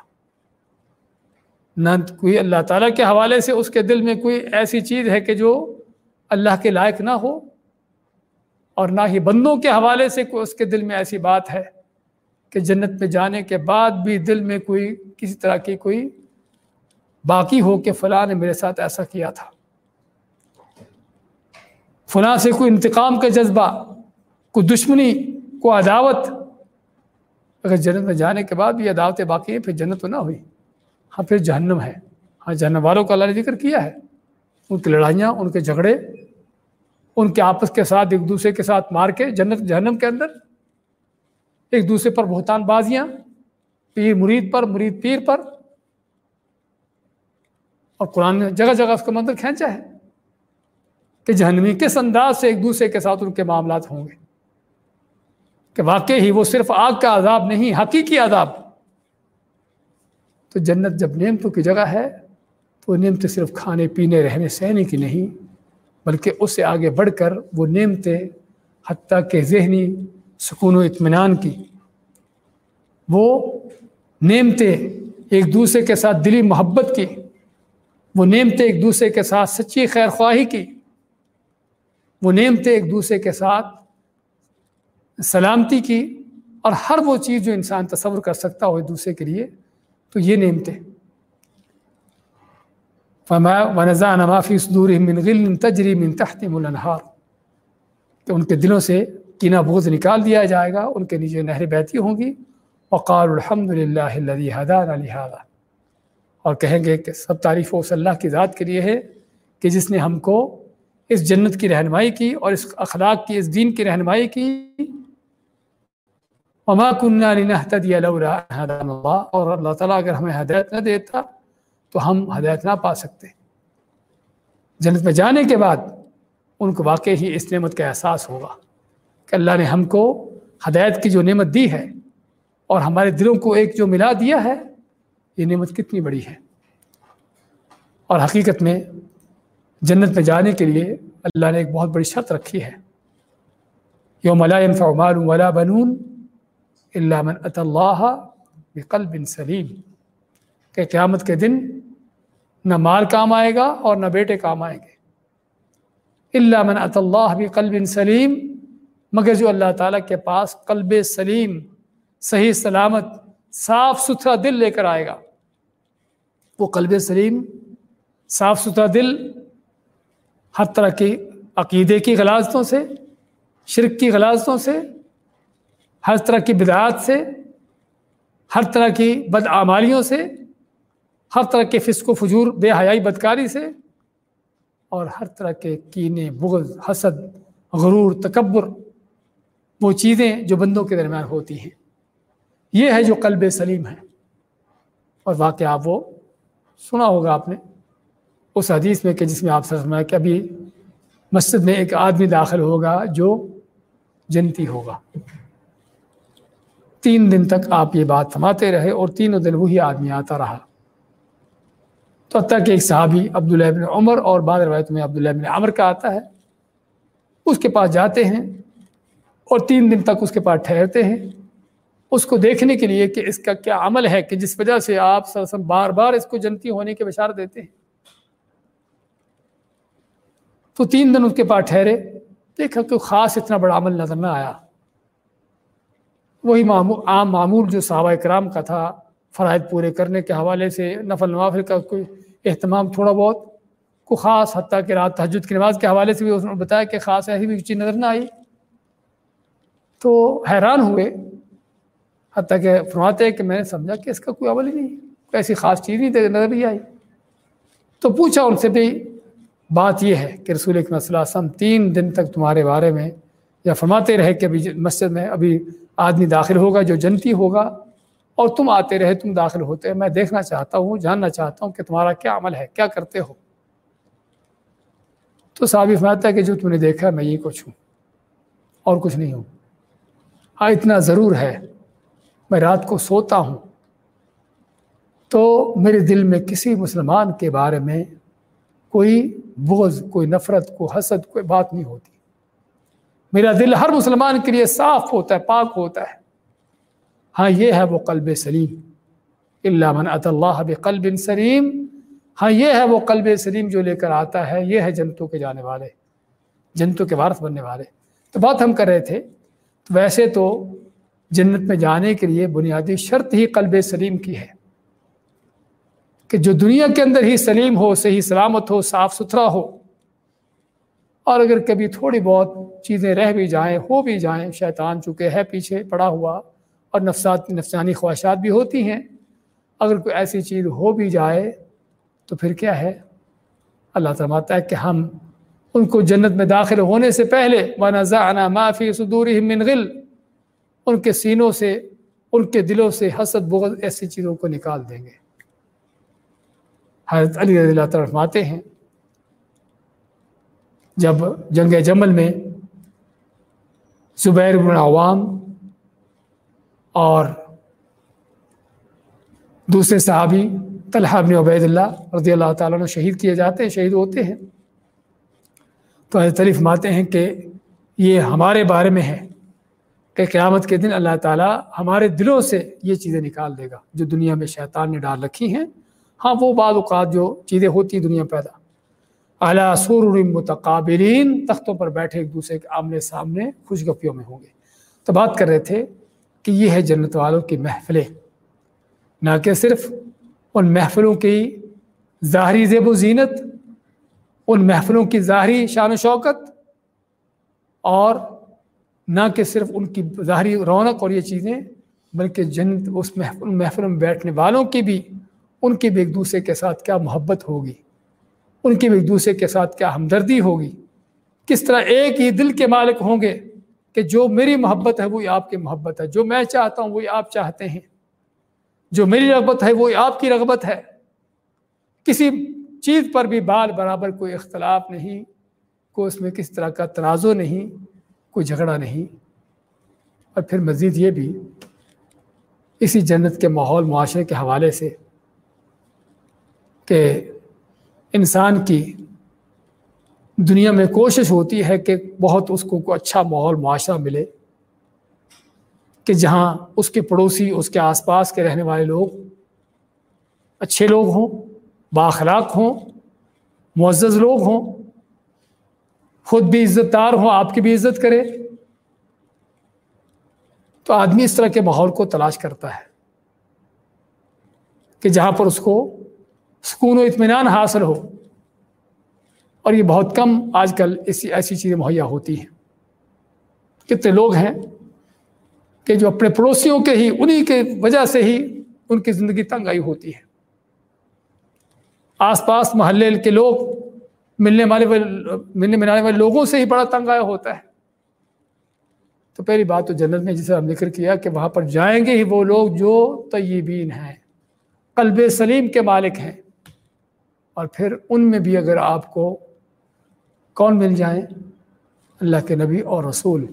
نہ کوئی اللہ تعالیٰ کے حوالے سے اس کے دل میں کوئی ایسی چیز ہے کہ جو اللہ کے لائق نہ ہو، اور نہ ہی بندوں کے حوالے سے کوئی اس کے دل میں ایسی بات ہے کہ جنت میں جانے کے بعد بھی دل میں کوئی کسی طرح کی کوئی باقی ہو کہ فلاں نے میرے ساتھ ایسا کیا تھا۔ فلاں سے کوئی انتقام کا جذبہ، کوئی دشمنی کو عداوت۔ اگر جنت میں جانے کے بعد بھی عداوتیں باقی ہیں، پھر جنت تو نہ ہوئی۔ ہاں پھر جہنم ہے۔ ہاں جہنم والوں کا اللہ نے ذکر کیا ہے۔ ان کی لڑائیاں، ان کے جھگڑے، ان کے آپس کے ساتھ ایک دوسرے کے ساتھ مار کے جنت، جہنم کے اندر۔ ایک دوسرے پر بہتان بازیاں، پیر مرید پر، مرید پیر پر۔ اور قرآن نے جگہ جگہ اس کا منظر کھینچا ہے۔ کہ جہنمی کس انداز سے ایک دوسرے کے ساتھ ان کے معاملات ہوں گے؟ کہ واقعی ہی وہ صرف آگ کا عذاب نہیں، حقیقی عذاب۔ تو جنت جب نعمتوں کی جگہ ہے، تو وہ نعمتیں صرف کھانے، پینے، رہنے، سہنے کی نہیں، بلکہ اس سے آگے بڑھ کر وہ نعمتیں حتیٰ کہ ذہنی سکون و اطمینان کی۔ وہ نعمتیں ایک دوسرے کے ساتھ دلی محبت کی، وہ نعمتیں ایک دوسرے کے ساتھ سچی خیر خواہی کی۔ وہ نعمتیں ایک دوسرے کے ساتھ سلامتی کی اور ہر وہ چیز جو انسان تصور کر سکتا ہو ایک دوسرے کے لیے، تو یہ نعمتیں۔ فما ونزا نمافی صدور من غل تجری من تحت الانہار کہ ان کے دلوں سے کینہ بوجھ نکال دیا جائے گا، ان کے نیچے نہر بہتی ہوں گی۔ وقال الحمد للہ حدان لہٰذا اور کہیں گے کہ سب تعریف و صلی اللہ کی ذات کے لیے ہے کہ جس نے ہم کو اس جنت کی رہنمائی کی اور اس اخلاق کی، اس دین کی رہنمائی کی۔ وما كنا لنهتدي لولا هدانا الله اور اللہ تعالیٰ اگر ہمیں ہدایت نہ دیتا تو ہم ہدایت نہ پا سکتے۔ جنت میں جانے کے بعد ان کو واقعی ہی اس نعمت کا احساس ہوگا کہ اللہ نے ہم کو ہدایت کی جو نعمت دی ہے اور ہمارے دلوں کو ایک جو ملا دیا ہے، یہ نعمت کتنی بڑی ہے۔ اور حقیقت میں جنت میں جانے کے لیے اللہ نے ایک بہت بڑی شرط رکھی ہے۔ یوم لا ينفع مال ولا بنون الا من ات اللہ بقلب سلیم کہ قیامت کے دن نہ مال کام آئے گا اور نہ بیٹے کام آئیں گے۔ الا من ات اللہ بقلب سلیم مگر جو اللہ تعالیٰ کے پاس قلب سلیم، صحیح سلامت، صاف ستھرا دل لے کر آئے گا، وہ قلب سلیم، صاف ستھرا دل ہر طرح کی عقیدے کی غلاظتوں سے، شرک کی غلاظتوں سے، ہر طرح کی بدعات سے، ہر طرح کی بدعمالیوں سے، ہر طرح کے فسق و فجور، بے حیائی بدکاری سے، اور ہر طرح کے کینے، بغض، حسد، غرور، تکبر، وہ چیزیں جو بندوں کے درمیان ہوتی ہیں۔ یہ ہے جو قلب سلیم ہے۔ اور واقعہ آپ وہ سنا ہوگا آپ نے۔ اس حدیث میں کہ جس میں آپ سے کہ ابھی مسجد میں ایک آدمی داخل ہوگا جو جنتی ہوگا۔ تین دن تک آپ یہ بات فرماتے رہے اور تینوں دن وہی آدمی آتا رہا۔ تو حتیٰ کہ ایک صحابی عبداللہ ابن عمر اور بعض روایت میں عبداللہ ابن عمر کا آتا ہے۔ اس کے پاس جاتے ہیں اور تین دن تک اس کے پاس ٹھہرتے ہیں۔ اس کو دیکھنے کے لیے کہ اس کا کیا عمل ہے کہ جس وجہ سے آپ سرسم بار بار اس کو جنتی ہونے کے بشار دیتے ہیں۔ تو تین دن اس کے پاس ٹھہرے، دیکھا کہ خاص اتنا بڑا عمل نظر نہ آیا۔ وہی معمول عام معمول جو صحابہ کرام کا تھا، فرائض پورے کرنے کے حوالے سے، نفل نوافل کا کوئی اہتمام تھوڑا بہت کو خاص حتیٰ کہ رات تحجد کی نماز کے حوالے سے بھی اس نے بتایا کہ خاص ایسی بھی چیز نظر نہ آئی۔ تو حیران ہوئے، حتیٰ کہ فرماتے کہ میں نے سمجھا کہ اس کا کوئی عمل ہی نہیں، کوئی ایسی خاص چیز نہیں نظر نہیں آئی۔ تو پوچھا ان سے بھی بات یہ ہے کہ رسول اکمل صلی اللہ علیہ وسلم تین دن تک تمہارے بارے میں یا فرماتے رہے کہ ابھی مسجد میں ابھی آدمی داخل ہوگا جو جنتی ہوگا اور تم آتے رہے، تم داخل ہوتے میں دیکھنا چاہتا ہوں، جاننا چاہتا ہوں کہ تمہارا کیا عمل ہے، کیا کرتے ہو؟ تو صحابی فرماتا ہے کہ جو تم نے دیکھا، میں یہ کچھ ہوں اور کچھ نہیں ہوں۔ ہاں اتنا ضرور ہے، میں رات کو سوتا ہوں۔ تو میرے دل میں کسی مسلمان کے بارے میں کوئی بغض، کوئی نفرت، کوئی حسد، کوئی بات نہیں ہوتی۔ میرا دل ہر مسلمان کے لیے صاف ہوتا ہے، پاک ہوتا ہے۔ ہاں یہ ہے وہ قلب سلیم۔ اللہ من اللہ بقلب سلیم۔ ہاں یہ ہے وہ قلب سلیم جو لے کر آتا ہے۔ یہ ہے جنتوں کے جانے والے، جنتوں کے وارث بننے والے۔ تو بات ہم کر رہے تھے۔ تو ویسے تو جنت میں جانے کے لیے بنیادی شرط ہی قلب سلیم کی ہے۔ کہ جو دنیا کے اندر ہی سلیم ہو، صحیح سلامت ہو، صاف ستھرا ہو، اور اگر کبھی تھوڑی بہت چیزیں رہ بھی جائیں، ہو بھی جائیں، شیطان چونکہ ہے پیچھے پڑا ہوا، اور نفسات، نفسانی خواہشات بھی ہوتی ہیں، اگر کوئی ایسی چیز ہو بھی جائے تو پھر کیا ہے؟ اللہ تعالیٰ ہے کہ ہم ان کو جنت میں داخل ہونے سے پہلے، وَنَزَعْنَا مَا فِي صُدُورِهِم مِّن غِل، ان کے سینوں سے، ان کے دلوں سے حسد، بغض ایسی چیزوں کو نکال دیں گے۔ حضرت علی رضی اللہ تعالیٰ فرماتے ہیں، جب جنگ جمل میں زبیر بن عوام اور دوسرے صحابی طلحہ بن عبید اللہ رضی اللہ تعالیٰ نے شہید کیے جاتے ہیں، شہید ہوتے ہیں۔ تو حضرت علی ماتے ہیں کہ یہ ہمارے بارے میں ہے کہ قیامت کے دن اللہ تعالیٰ ہمارے دلوں سے یہ چیزیں نکال دے گا جو دنیا میں شیطان نے ڈال رکھی ہیں۔ ہاں وہ بعض اوقات جو چیزیں ہوتی ہیں دنیا پیدا۔ اعلیٰ سور متقابرین تختوں پر بیٹھے ایک دوسرے کے آمنے سامنے خوشگپیوں میں ہوں گے۔ تو بات کر رہے تھے کہ یہ ہے جنت والوں کی محفلیں۔ نہ کہ صرف ان محفلوں کی ظاہری زیب و زینت، ان محفلوں کی ظاہری شان و شوکت، اور نہ کہ صرف ان کی ظاہری رونق اور یہ چیزیں، بلکہ جنت اس محفل محفل میں بیٹھنے والوں کی بھی ان کی بھی ایک دوسرے کے ساتھ کیا محبت ہوگی؟ ان کی بھی ایک دوسرے کے ساتھ کیا ہمدردی ہوگی؟ کس طرح ایک ہی دل کے مالک ہوں گے کہ جو میری محبت ہے وہی آپ کی محبت ہے، جو میں چاہتا ہوں وہی آپ چاہتے ہیں۔ جو میری رغبت ہے وہی آپ کی رغبت ہے۔ کسی چیز پر بھی بال برابر کوئی اختلاف نہیں، کوئی اس میں کس طرح کا تنازع نہیں، کوئی جھگڑا نہیں۔ اور پھر مزید یہ بھی، اسی جنت کے ماحول معاشرے کے حوالے سے کہ انسان کی دنیا میں کوشش ہوتی ہے کہ بہت اس کو کوئی اچھا ماحول، معاشرہ ملے، کہ جہاں اس کے پڑوسی، اس کے آس پاس کے رہنے والے لوگ اچھے لوگ ہوں باخلاق ہوں، معزز لوگ ہوں، خود بھی عزت دار ہوں، آپ کی بھی عزت کرے، تو آدمی اس طرح کے ماحول کو تلاش کرتا ہے کہ جہاں پر اس کو سکون و اطمینان حاصل ہو۔ اور یہ بہت کم آج کل ایسی ایسی چیزیں مہیا ہوتی ہیں۔ کتنے لوگ ہیں کہ جو اپنے پڑوسیوں کے ہی انہی کے وجہ سے ہی ان کی زندگی تنگ آئی ہوتی ہے۔ آس پاس محلے کے لوگ ملنے والے ملنے ملانے والے لوگوں سے ہی بڑا تنگ آیا ہوتا ہے۔ تو پہلی بات تو جنت میں، جسے ہم ذکر کیا کہ وہاں پر جائیں گے ہی وہ لوگ جو طیبین ہیں، قلب سلیم کے مالک ہیں۔ اور پھر ان میں بھی اگر آپ کو کون مل جائیں، اللہ کے نبی اور رسول،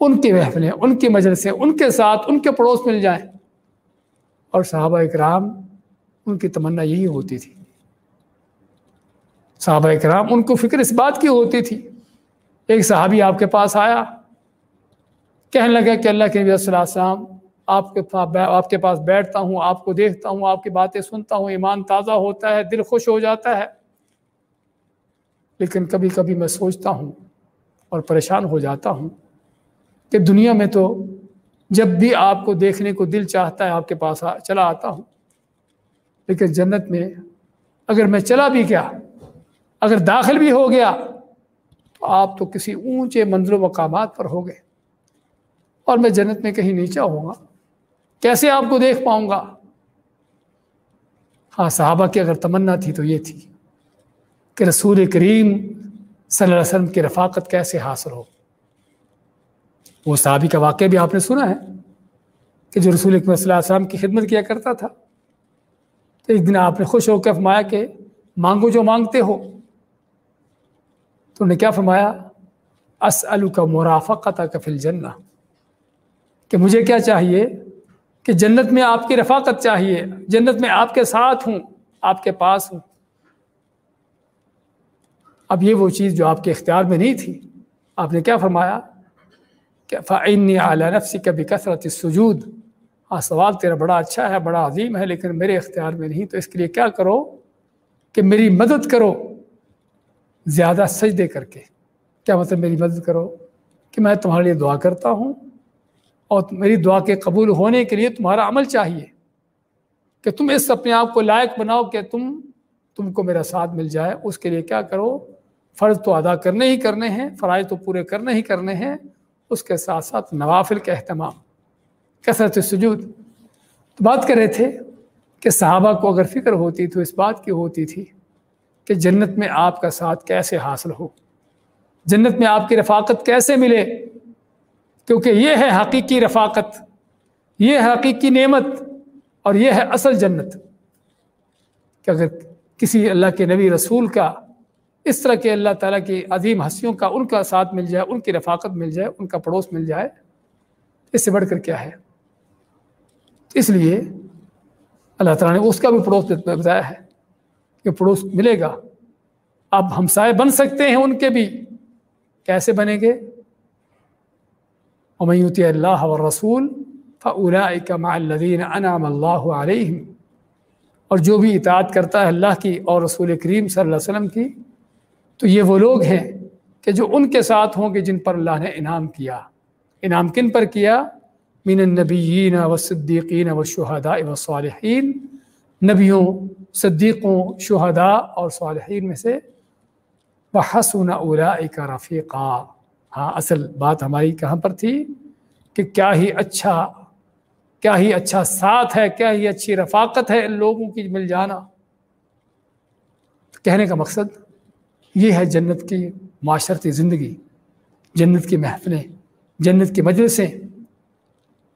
ان کی محفلیں، ان کی مجلسیں، ان کے ساتھ، ان کے پڑوس مل جائیں۔ اور صحابہ اکرام ان کی تمنا یہی ہوتی تھی۔ صحابہ اکرام ان کو فکر اس بات کی ہوتی تھی۔ ایک صحابی آپ کے پاس آیا، کہنے لگا کہ اللہ کے نبی صلی اللہ علیہ وسلم آپ کے پاس آپ کے پاس بیٹھتا ہوں، آپ کو دیکھتا ہوں، آپ کی باتیں سنتا ہوں، ایمان تازہ ہوتا ہے، دل خوش ہو جاتا ہے۔ لیکن کبھی کبھی میں سوچتا ہوں اور پریشان ہو جاتا ہوں کہ دنیا میں تو جب بھی آپ کو دیکھنے کو دل چاہتا ہے، آپ کے پاس چلا آتا ہوں۔ لیکن جنت میں اگر میں چلا بھی گیا، اگر داخل بھی ہو گیا، تو آپ تو کسی اونچے منظر و مقامات پر ہو گئے۔ اور میں جنت میں کہیں نیچا ہوں گا۔ کیسے آپ کو دیکھ پاؤں گا؟ ہاں صحابہ کی اگر تمنا تھی تو یہ تھی کہ رسول کریم صلی اللہ علیہ وسلم کی رفاقت کیسے حاصل ہو۔ وہ صحابی کا واقعہ بھی آپ نے سنا ہے کہ جو رسول اکمل صلی اللہ علیہ وسلم کی خدمت کیا کرتا تھا۔ تو ایک دن آپ نے خوش ہو کے فرمایا کہ مانگو جو مانگتے ہو۔ تو انہوں نے کیا فرمایا؟ اسلو کا مرافقت کفل جنہ کہ مجھے کیا چاہیے؟ کہ جنت میں آپ کی رفاقت چاہیے، جنت میں آپ کے ساتھ ہوں، آپ کے پاس ہوں۔ اب یہ وہ چیز جو آپ کے اختیار میں نہیں تھی۔ آپ نے کیا فرمایا؟ کہ فعنی اعلیٰ نفسی کبھی کثرت سجود ہاں سوال تیرا بڑا اچھا ہے، بڑا عظیم ہے، لیکن میرے اختیار میں نہیں۔ تو اس کے لیے کیا کرو؟ کہ میری مدد کرو، زیادہ سجدے کر کے۔ کیا مطلب میری مدد کرو؟ کہ میں تمہارے لیے دعا کرتا ہوں اور میری دعا کے قبول ہونے کے لیے تمہارا عمل چاہیے کہ تم اس اپنے آپ کو لائق بناؤ کہ تم تم کو میرا ساتھ مل جائے۔ اس کے لیے کیا کرو؟ فرض تو ادا کرنے ہی کرنے ہیں، فرائض تو پورے کرنے ہی کرنے ہیں۔ اس کے ساتھ ساتھ نوافل کا اہتمام، کثرت سجود۔ تو بات کر رہے تھے کہ صحابہ کو اگر فکر ہوتی تو اس بات کی ہوتی تھی کہ جنت میں آپ کا ساتھ کیسے حاصل ہو؟ جنت میں آپ کی رفاقت کیسے ملے؟ کیونکہ یہ ہے حقیقی رفاقت، یہ ہے حقیقی نعمت اور یہ ہے اصل جنت۔ کہ اگر کسی اللہ کے نبی رسول کا، اس طرح کے اللہ تعالیٰ کی عظیم ہنسیوں کا ان کا ساتھ مل جائے، ان کی رفاقت مل جائے، ان کا پڑوس مل جائے، اس سے بڑھ کر کیا ہے؟ اس لیے اللہ تعالیٰ نے اس کا بھی پڑوس بتایا ہے کہ پڑوس ملے گا۔ اب ہمسائے بن سکتے ہیں ان کے بھی۔ کیسے بنیں گے؟ امیوتی اللہ و رسول الدین انعام اللہ علیہ اور جو بھی اطاعت کرتا ہے اللہ کی اور رسول کریم صلی اللہ علیہ وسلم کی، تو یہ وہ لوگ ہیں کہ جو ان کے ساتھ ہوں گے جن پر اللہ نے انعام کیا۔ انعام کن پر کیا؟ من النبیین و صدیقین و شہداء و صالحین نبیوں، صدیقوں، شہداء اور صالحین میں سے۔ بحسن اولئک رفیقا ہاں اصل بات ہماری کہاں پر تھی؟ کہ کیا ہی اچھا کیا ہی اچھا ساتھ ہے، کیا ہی اچھی رفاقت ہے ان لوگوں کی مل جانا۔ کہنے کا مقصد یہ ہے جنت کی معاشرتی زندگی، جنت کی محفلیں، جنت کی مجلسیں،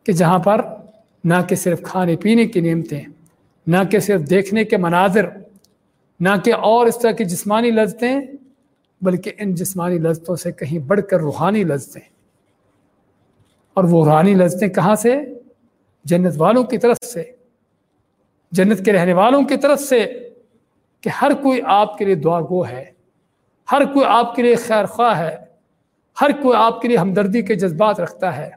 کہ جہاں پر نہ کہ صرف کھانے پینے کی نعمتیں، نہ کہ صرف دیکھنے کے مناظر، نہ کہ اور اس طرح کی جسمانی لذتیں بلکہ ان جسمانی لذتوں سے کہیں بڑھ کر روحانی لذتیں۔ اور وہ روحانی لذتیں کہاں سے؟ جنت والوں کی طرف سے۔ جنت کے رہنے والوں کی طرف سے کہ ہر کوئی آپ کے لیے دعا گو ہے، ہر کوئی آپ کے لیے خیر خواہ ہے، ہر کوئی آپ کے لیے ہمدردی کے جذبات رکھتا ہے۔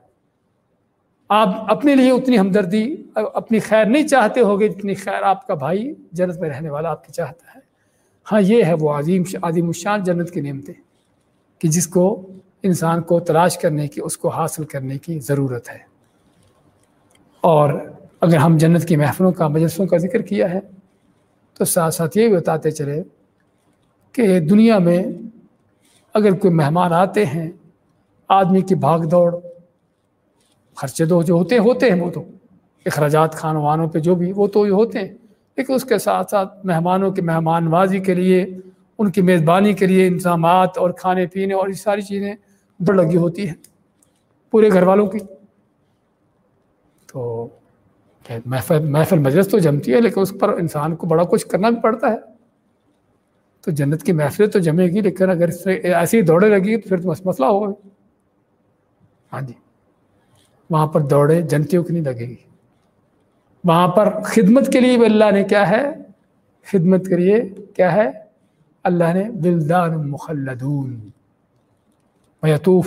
آپ اپنے لیے اتنی ہمدردی، اپنی خیر نہیں چاہتے ہوگے جتنی خیر آپ کا بھائی جنت میں رہنے والا آپ کی چاہتا ہے۔ ہاں یہ ہے وہ عظیم عظیم الشان جنت کی نعمتیں کہ جس کو انسان کو تلاش کرنے کی، اس کو حاصل کرنے کی ضرورت ہے۔ اور اگر ہم جنت کی محفلوں کا، مجلسوں کا ذکر کیا ہے، تو ساتھ ساتھ یہ بھی بتاتے چلے کہ دنیا میں اگر کوئی مہمان آتے ہیں، آدمی کی بھاگ دوڑ، خرچے دو جو ہوتے ہوتے ہیں وہ تو، اخراجات، کھانوں، وانوں پہ جو بھی، وہ تو ہوتے ہیں۔ لیکن اس کے ساتھ ساتھ مہمانوں کی مہمان بازی کے لیے، ان کی میزبانی کے لیے انتظامات اور کھانے پینے اور یہ ساری چیزیں بڑھ لگی ہوتی ہیں پورے گھر والوں کی۔ تو محفل محفل مجلس تو جمتی ہے، لیکن اس پر انسان کو بڑا کچھ کرنا بھی پڑتا ہے۔ تو جنت کی محفل تو جمے گی، لیکن اگر اس سے ایسی دوڑے لگی تو پھر تو مسئلہ ہوگا۔ ہاں جی۔ وہاں پر دوڑے جنتیوں کی نہیں لگے گی۔ وہاں پر خدمت کے لیے بھی اللہ نے کیا ہے؟ خدمت کے لیے کیا ہے؟ اللہ نے بلدان مخلدون۔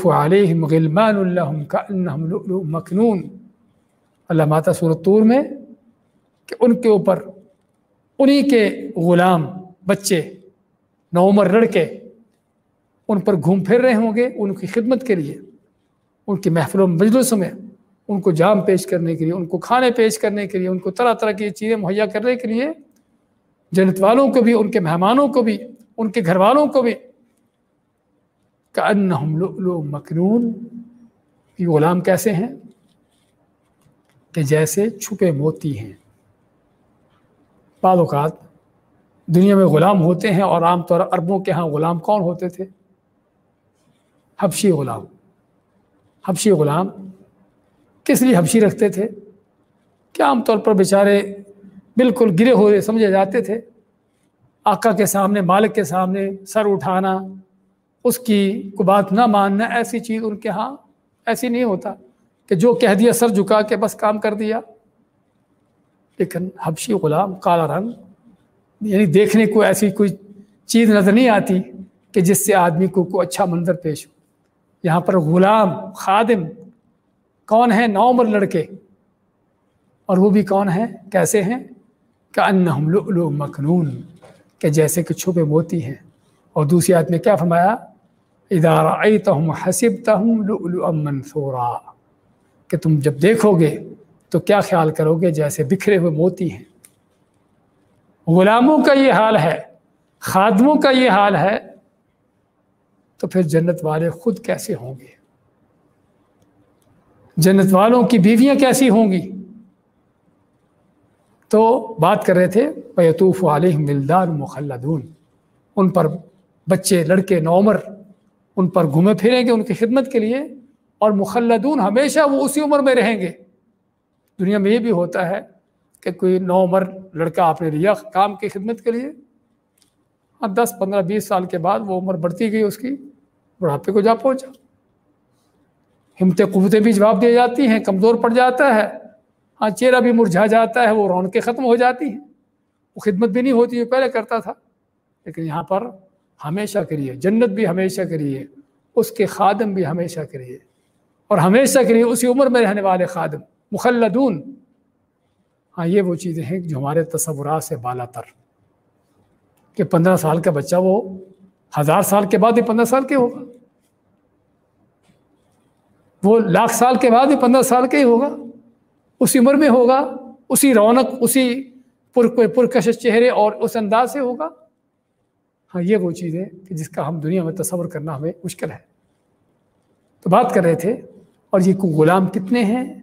علیہم غلمان لؤلؤ مکنون۔ اللہ ماتا طور میں کہ ان کے اوپر انہی کے غلام بچے، نومر لڑکے ان پر گھوم پھر رہے ہوں گے ان کی خدمت کے لیے، ان کی محفل و میں۔ ان کو جام پیش کرنے کے لیے، ان کو کھانے پیش کرنے کے لیے، ان کو طرح طرح کی چیزیں مہیا کرنے کے لیے، جنت والوں کو بھی، ان کے مہمانوں کو بھی، ان کے گھر والوں کو بھی۔ کہ لؤلؤ مکنون۔ یہ غلام کیسے ہیں؟ کہ جیسے چھپے موتی ہیں۔ بعض اوقات دنیا میں غلام ہوتے ہیں اور عام طور عربوں کے ہاں غلام کون ہوتے تھے؟ حبشی غلام۔ حبشی غلام کس لیے حبشی رکھتے تھے؟ کہ عام طور پر بیچارے بالکل گرے ہوئے سمجھے جاتے تھے؟ آقا کے سامنے، مالک کے سامنے سر اٹھانا، اس کی کو بات نہ ماننا، ایسی چیز ان کے ہاں ایسی نہیں ہوتا کہ جو کہہ دیا، سر جھکا کے بس کام کر دیا۔ لیکن حبشی غلام کالا رنگ یعنی دیکھنے کو ایسی کوئی چیز نظر نہیں آتی کہ جس سے آدمی کو کوئی اچھا منظر پیش ہو۔ یہاں پر غلام خادم کون ہیں نو عمر لڑکے؟ اور وہ بھی کون ہیں؟ کیسے ہیں؟ کہ ان لؤلؤ مکنون، کہ جیسے کہ چھپے موتی ہیں۔ اور دوسری آیت میں کیا فرمایا؟ ادارہ تہم حسب تہم لؤلؤ منثورا۔ کہ تم جب دیکھو گے تو کیا خیال کرو گے؟ جیسے بکھرے ہوئے موتی ہیں۔ غلاموں کا یہ حال ہے، خادموں کا یہ حال ہے، تو پھر جنت والے خود کیسے ہوں گے؟ جنت والوں کی بیویاں کیسی ہوں گی؟ تو بات کر رہے تھے بیطوف علیہ ملدار مخلدون۔ ان پر بچے، لڑکے نومر ان پر گھومے پھریں گے ان کی خدمت کے لیے۔ اور مخلدون ہمیشہ وہ اسی عمر میں رہیں گے۔ دنیا میں یہ بھی ہوتا ہے کہ کوئی نو عمر لڑکا آپ نے لیا کام کی خدمت کے لیے دس پندرہ بیس سال کے بعد وہ عمر بڑھتی گئی اس کی، بڑھاپے کو جا پہنچا۔ ہمت قوتیں بھی جواب دی جاتی ہیں، کمزور پڑ جاتا ہے۔ ہاں چہرہ بھی مرجھا جاتا ہے، وہ رونقیں ختم ہو جاتی ہیں۔ وہ خدمت بھی نہیں ہوتی جو پہلے کرتا تھا۔ لیکن یہاں پر ہمیشہ کریے، جنت بھی ہمیشہ کریے، اس کے خادم بھی ہمیشہ کریے۔ اور ہمیشہ کریے، اسی عمر میں رہنے والے خادم، مخلدون۔ ہاں یہ وہ چیزیں ہیں جو ہمارے تصورات سے بالا تر۔ کہ پندرہ سال کا بچہ وہ، ہزار سال کے بعد ہی پندرہ سال کے ہوگا۔ وہ لاکھ سال کے بعد ہی پندرہ سال کا ہی ہوگا۔ اسی عمر میں ہوگا، اسی رونق، اسی پر پرکش چہرے اور اس انداز سے ہوگا۔ ہاں یہ وہ چیز ہے کہ جس کا ہم دنیا میں تصور کرنا ہمیں مشکل ہے۔ تو بات کر رہے تھے، اور یہ غلام کتنے ہیں؟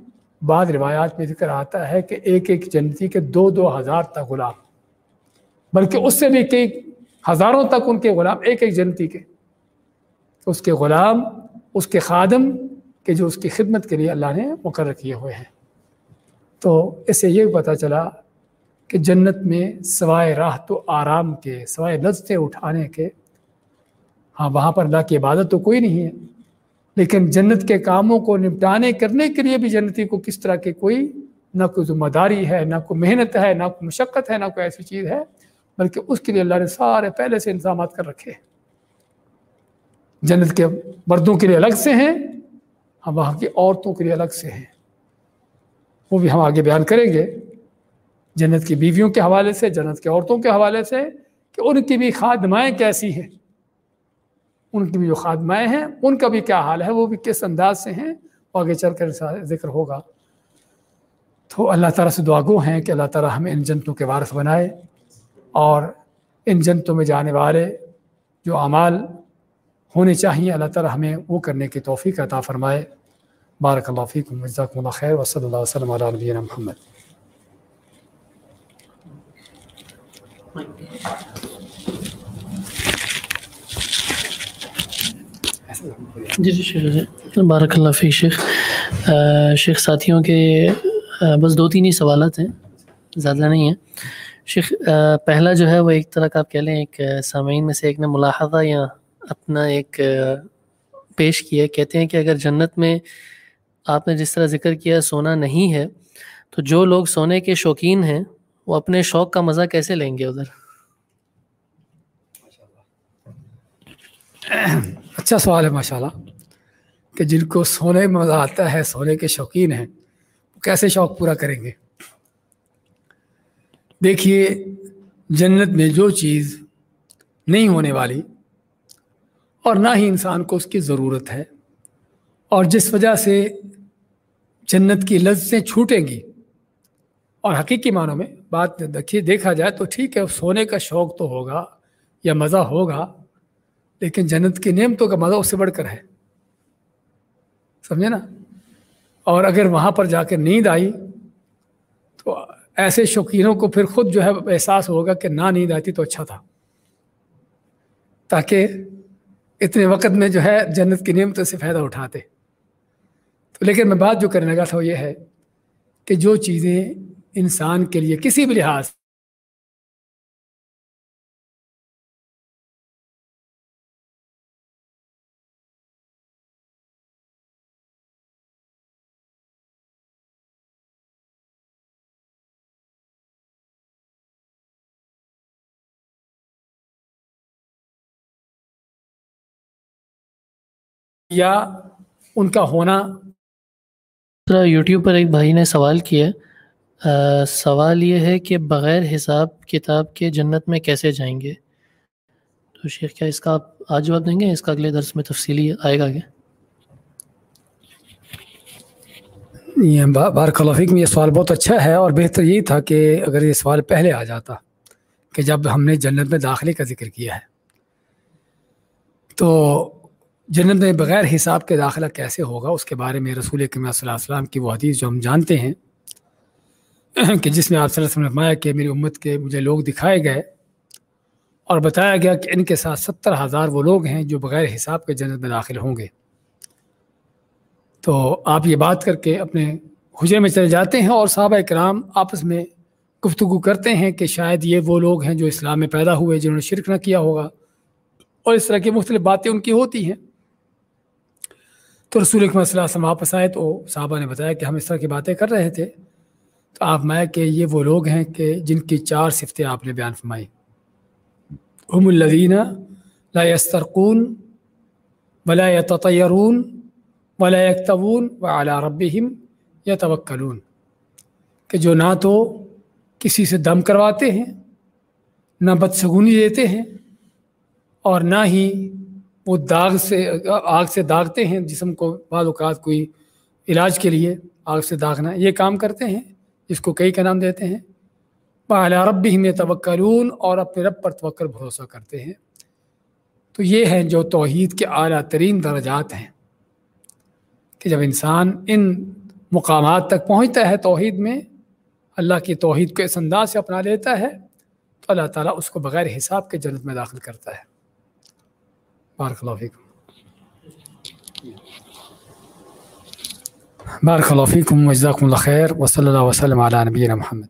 بعض روایات میں ذکر آتا ہے کہ ایک ایک جنتی کے دو دو ہزار تک غلام۔ بلکہ اس سے بھی کئی ہزاروں تک ان کے غلام، ایک ایک جنتی کے۔ اس کے غلام، اس کے خادم کہ جو اس کی خدمت کے لیے اللہ نے مقرر کیے ہوئے ہیں۔ تو اس سے یہ پتہ چلا کہ جنت میں سوائے راہ تو آرام کے، سوائے لذتے اٹھانے کے ہاں وہاں پر اللہ کی عبادت تو کوئی نہیں ہے۔ لیکن جنت کے کاموں کو نپٹانے کرنے کے لیے بھی جنتی کو کس طرح کے کوئی نہ کوئی ذمہ داری ہے، نہ کوئی محنت ہے، نہ کوئی مشقت ہے، نہ کوئی ایسی چیز ہے، بلکہ اس کے لیے اللہ نے سارے پہلے سے انتظامات کر رکھے جنت کے مردوں کے لیے الگ سے ہیں ہم وہاں کی عورتوں کے لیے الگ سے ہیں۔ وہ بھی ہم آگے بیان کریں گے۔ جنت کی بیویوں کے حوالے سے، جنت کے عورتوں کے حوالے سے کہ ان کی بھی خادمائیں کیسی ہیں۔ ان کی بھی جو خادمائیں ہیں، ان کا بھی کیا حال ہے، وہ بھی کس انداز سے ہیں، وہ آگے چل کر ذکر ہوگا۔ تو اللہ تعالیٰ سے دعا گو ہیں کہ اللہ تعالیٰ ہمیں ان جنتوں کے وارث بنائے اور ان جنتوں میں جانے والے جو اعمال ہونے چاہیے۔ اللہ تعالیٰ ہمیں وہ کرنے کی توفیق عطا فرمائے۔ بارک اللہ فیکم، جزاکم اللہ خیر، وصلی اللہ وسلم علی نبینا محمد۔ جی جی شیخ بارک اللہ فی شیخ۔ شیخ، ساتھیوں کے بس دو تین ہی سوالات ہیں، زیادہ نہیں ہیں۔ شیخ پہلا جو ہے وہ ایک طرح کا آپ کہہ لیں، ایک سامعین میں سے ایک نے ملاحظہ یا اپنا ایک پیش کیا، کہتے ہیں کہ اگر جنت میں آپ نے جس طرح ذکر کیا سونا نہیں ہے، تو جو لوگ سونے کے شوقین ہیں، وہ اپنے شوق کا مزہ کیسے لیں گے ادھر؟ اچھا سوال ہے ماشاء اللہ کہ جن کو سونے میں مزہ آتا ہے، سونے کے شوقین ہیں، وہ کیسے شوق پورا کریں گے؟ دیکھیے، جنت میں جو چیز نہیں ہونے والی اور نہ ہی انسان کو اس کی ضرورت ہے۔ اور جس وجہ سے جنت کی لذتیں چھوٹیں گی، اور حقیقی معنوں میں بات دیکھیے، دیکھا جائے تو ٹھیک ہے سونے کا شوق تو ہوگا یا مزہ ہوگا، لیکن جنت کی نعمتوں کا مزہ اس سے بڑھ کر ہے۔ سمجھے نا؟ اور اگر وہاں پر جا کے نیند آئی تو ایسے شوقینوں کو پھر خود جو ہے احساس ہوگا کہ نہ نیند آتی تو اچھا تھا۔ تاکہ اتنے وقت میں جو ہے جنت کی نعمتوں سے فائدہ اٹھاتے۔ تو لیکن میں بات جو کرنے لگا تھا وہ یہ ہے کہ جو چیزیں انسان کے لیے کسی بھی لحاظ یا ان کا ہونا۔ یوٹیوب پر ایک بھائی نے سوال کیا سوال یہ ہے کہ بغیر حساب کتاب کے جنت میں کیسے جائیں گے؟ تو شیخ کیا اس کا آپ آج جواب دیں گے؟ اس کا اگلے درس میں تفصیلی آئے گا کیا؟ بار خلافک میں یہ سوال بہت اچھا ہے اور بہتر یہی تھا کہ اگر یہ سوال پہلے آ جاتا کہ جب ہم نے جنت میں داخلے کا ذکر کیا ہے۔ تو جنت میں بغیر حساب کے داخلہ کیسے ہوگا؟ اس کے بارے میں رسول صلی اللہ علیہ وسلم کی وہ حدیث جو ہم جانتے ہیں کہ جس میں آپ صلی اللہ علیہ وسلم نے کہ میری امت کے مجھے لوگ دکھائے گئے اور بتایا گیا کہ ان کے ساتھ ستر ہزار وہ لوگ ہیں جو بغیر حساب کے جنت میں داخل ہوں گے۔ تو آپ یہ بات کر کے اپنے حجرے میں چلے جاتے ہیں اور صحابہ کرام آپس میں گفتگو کرتے ہیں کہ شاید یہ وہ لوگ ہیں جو اسلام میں پیدا ہوئے جنہوں نے شرک نہ کیا ہوگا۔ اور اس طرح کی مختلف باتیں ان کی ہوتی ہیں۔ تو رسول اکمل صلی اللہ علیہ وسلم واپس آئے تو صحابہ نے بتایا کہ ہم اس طرح کی باتیں کر رہے تھے۔ تو آپ میں کہ یہ وہ لوگ ہیں کہ جن کی چار صفتیں آپ نے بیان فرمائی۔ ام الدینہ لا یسترقون ولا یتطیرون ولا یکتبون و اعلیٰ ربہم یا توکلون کہ جو نہ تو کسی سے دم کرواتے ہیں، نہ بدسگونی دیتے ہیں اور نہ ہی وہ داغ سے، آگ سے داغتے ہیں، جسم کو بعض اوقات کوئی علاج کے لیے آگ سے داغنا یہ کام کرتے ہیں جس کو کئی کا نام دیتے ہیں۔ بالا رب بھی میں توکلون اور اپنے رب پر توکل، بھروسہ کرتے ہیں۔ تو یہ ہیں جو توحید کے اعلیٰ ترین درجات ہیں۔ کہ جب انسان ان مقامات تک پہنچتا ہے توحید میں، اللہ کی توحید کو اس انداز سے اپنا لیتا ہے، تو اللہ تعالیٰ اس کو بغیر حساب کے جنت میں داخل کرتا ہے۔ بارک اللہ فیکم بارک اللہ فیکم وجزاکم اللہ خیر وصلی اللہ وسلم علی نبینا محمد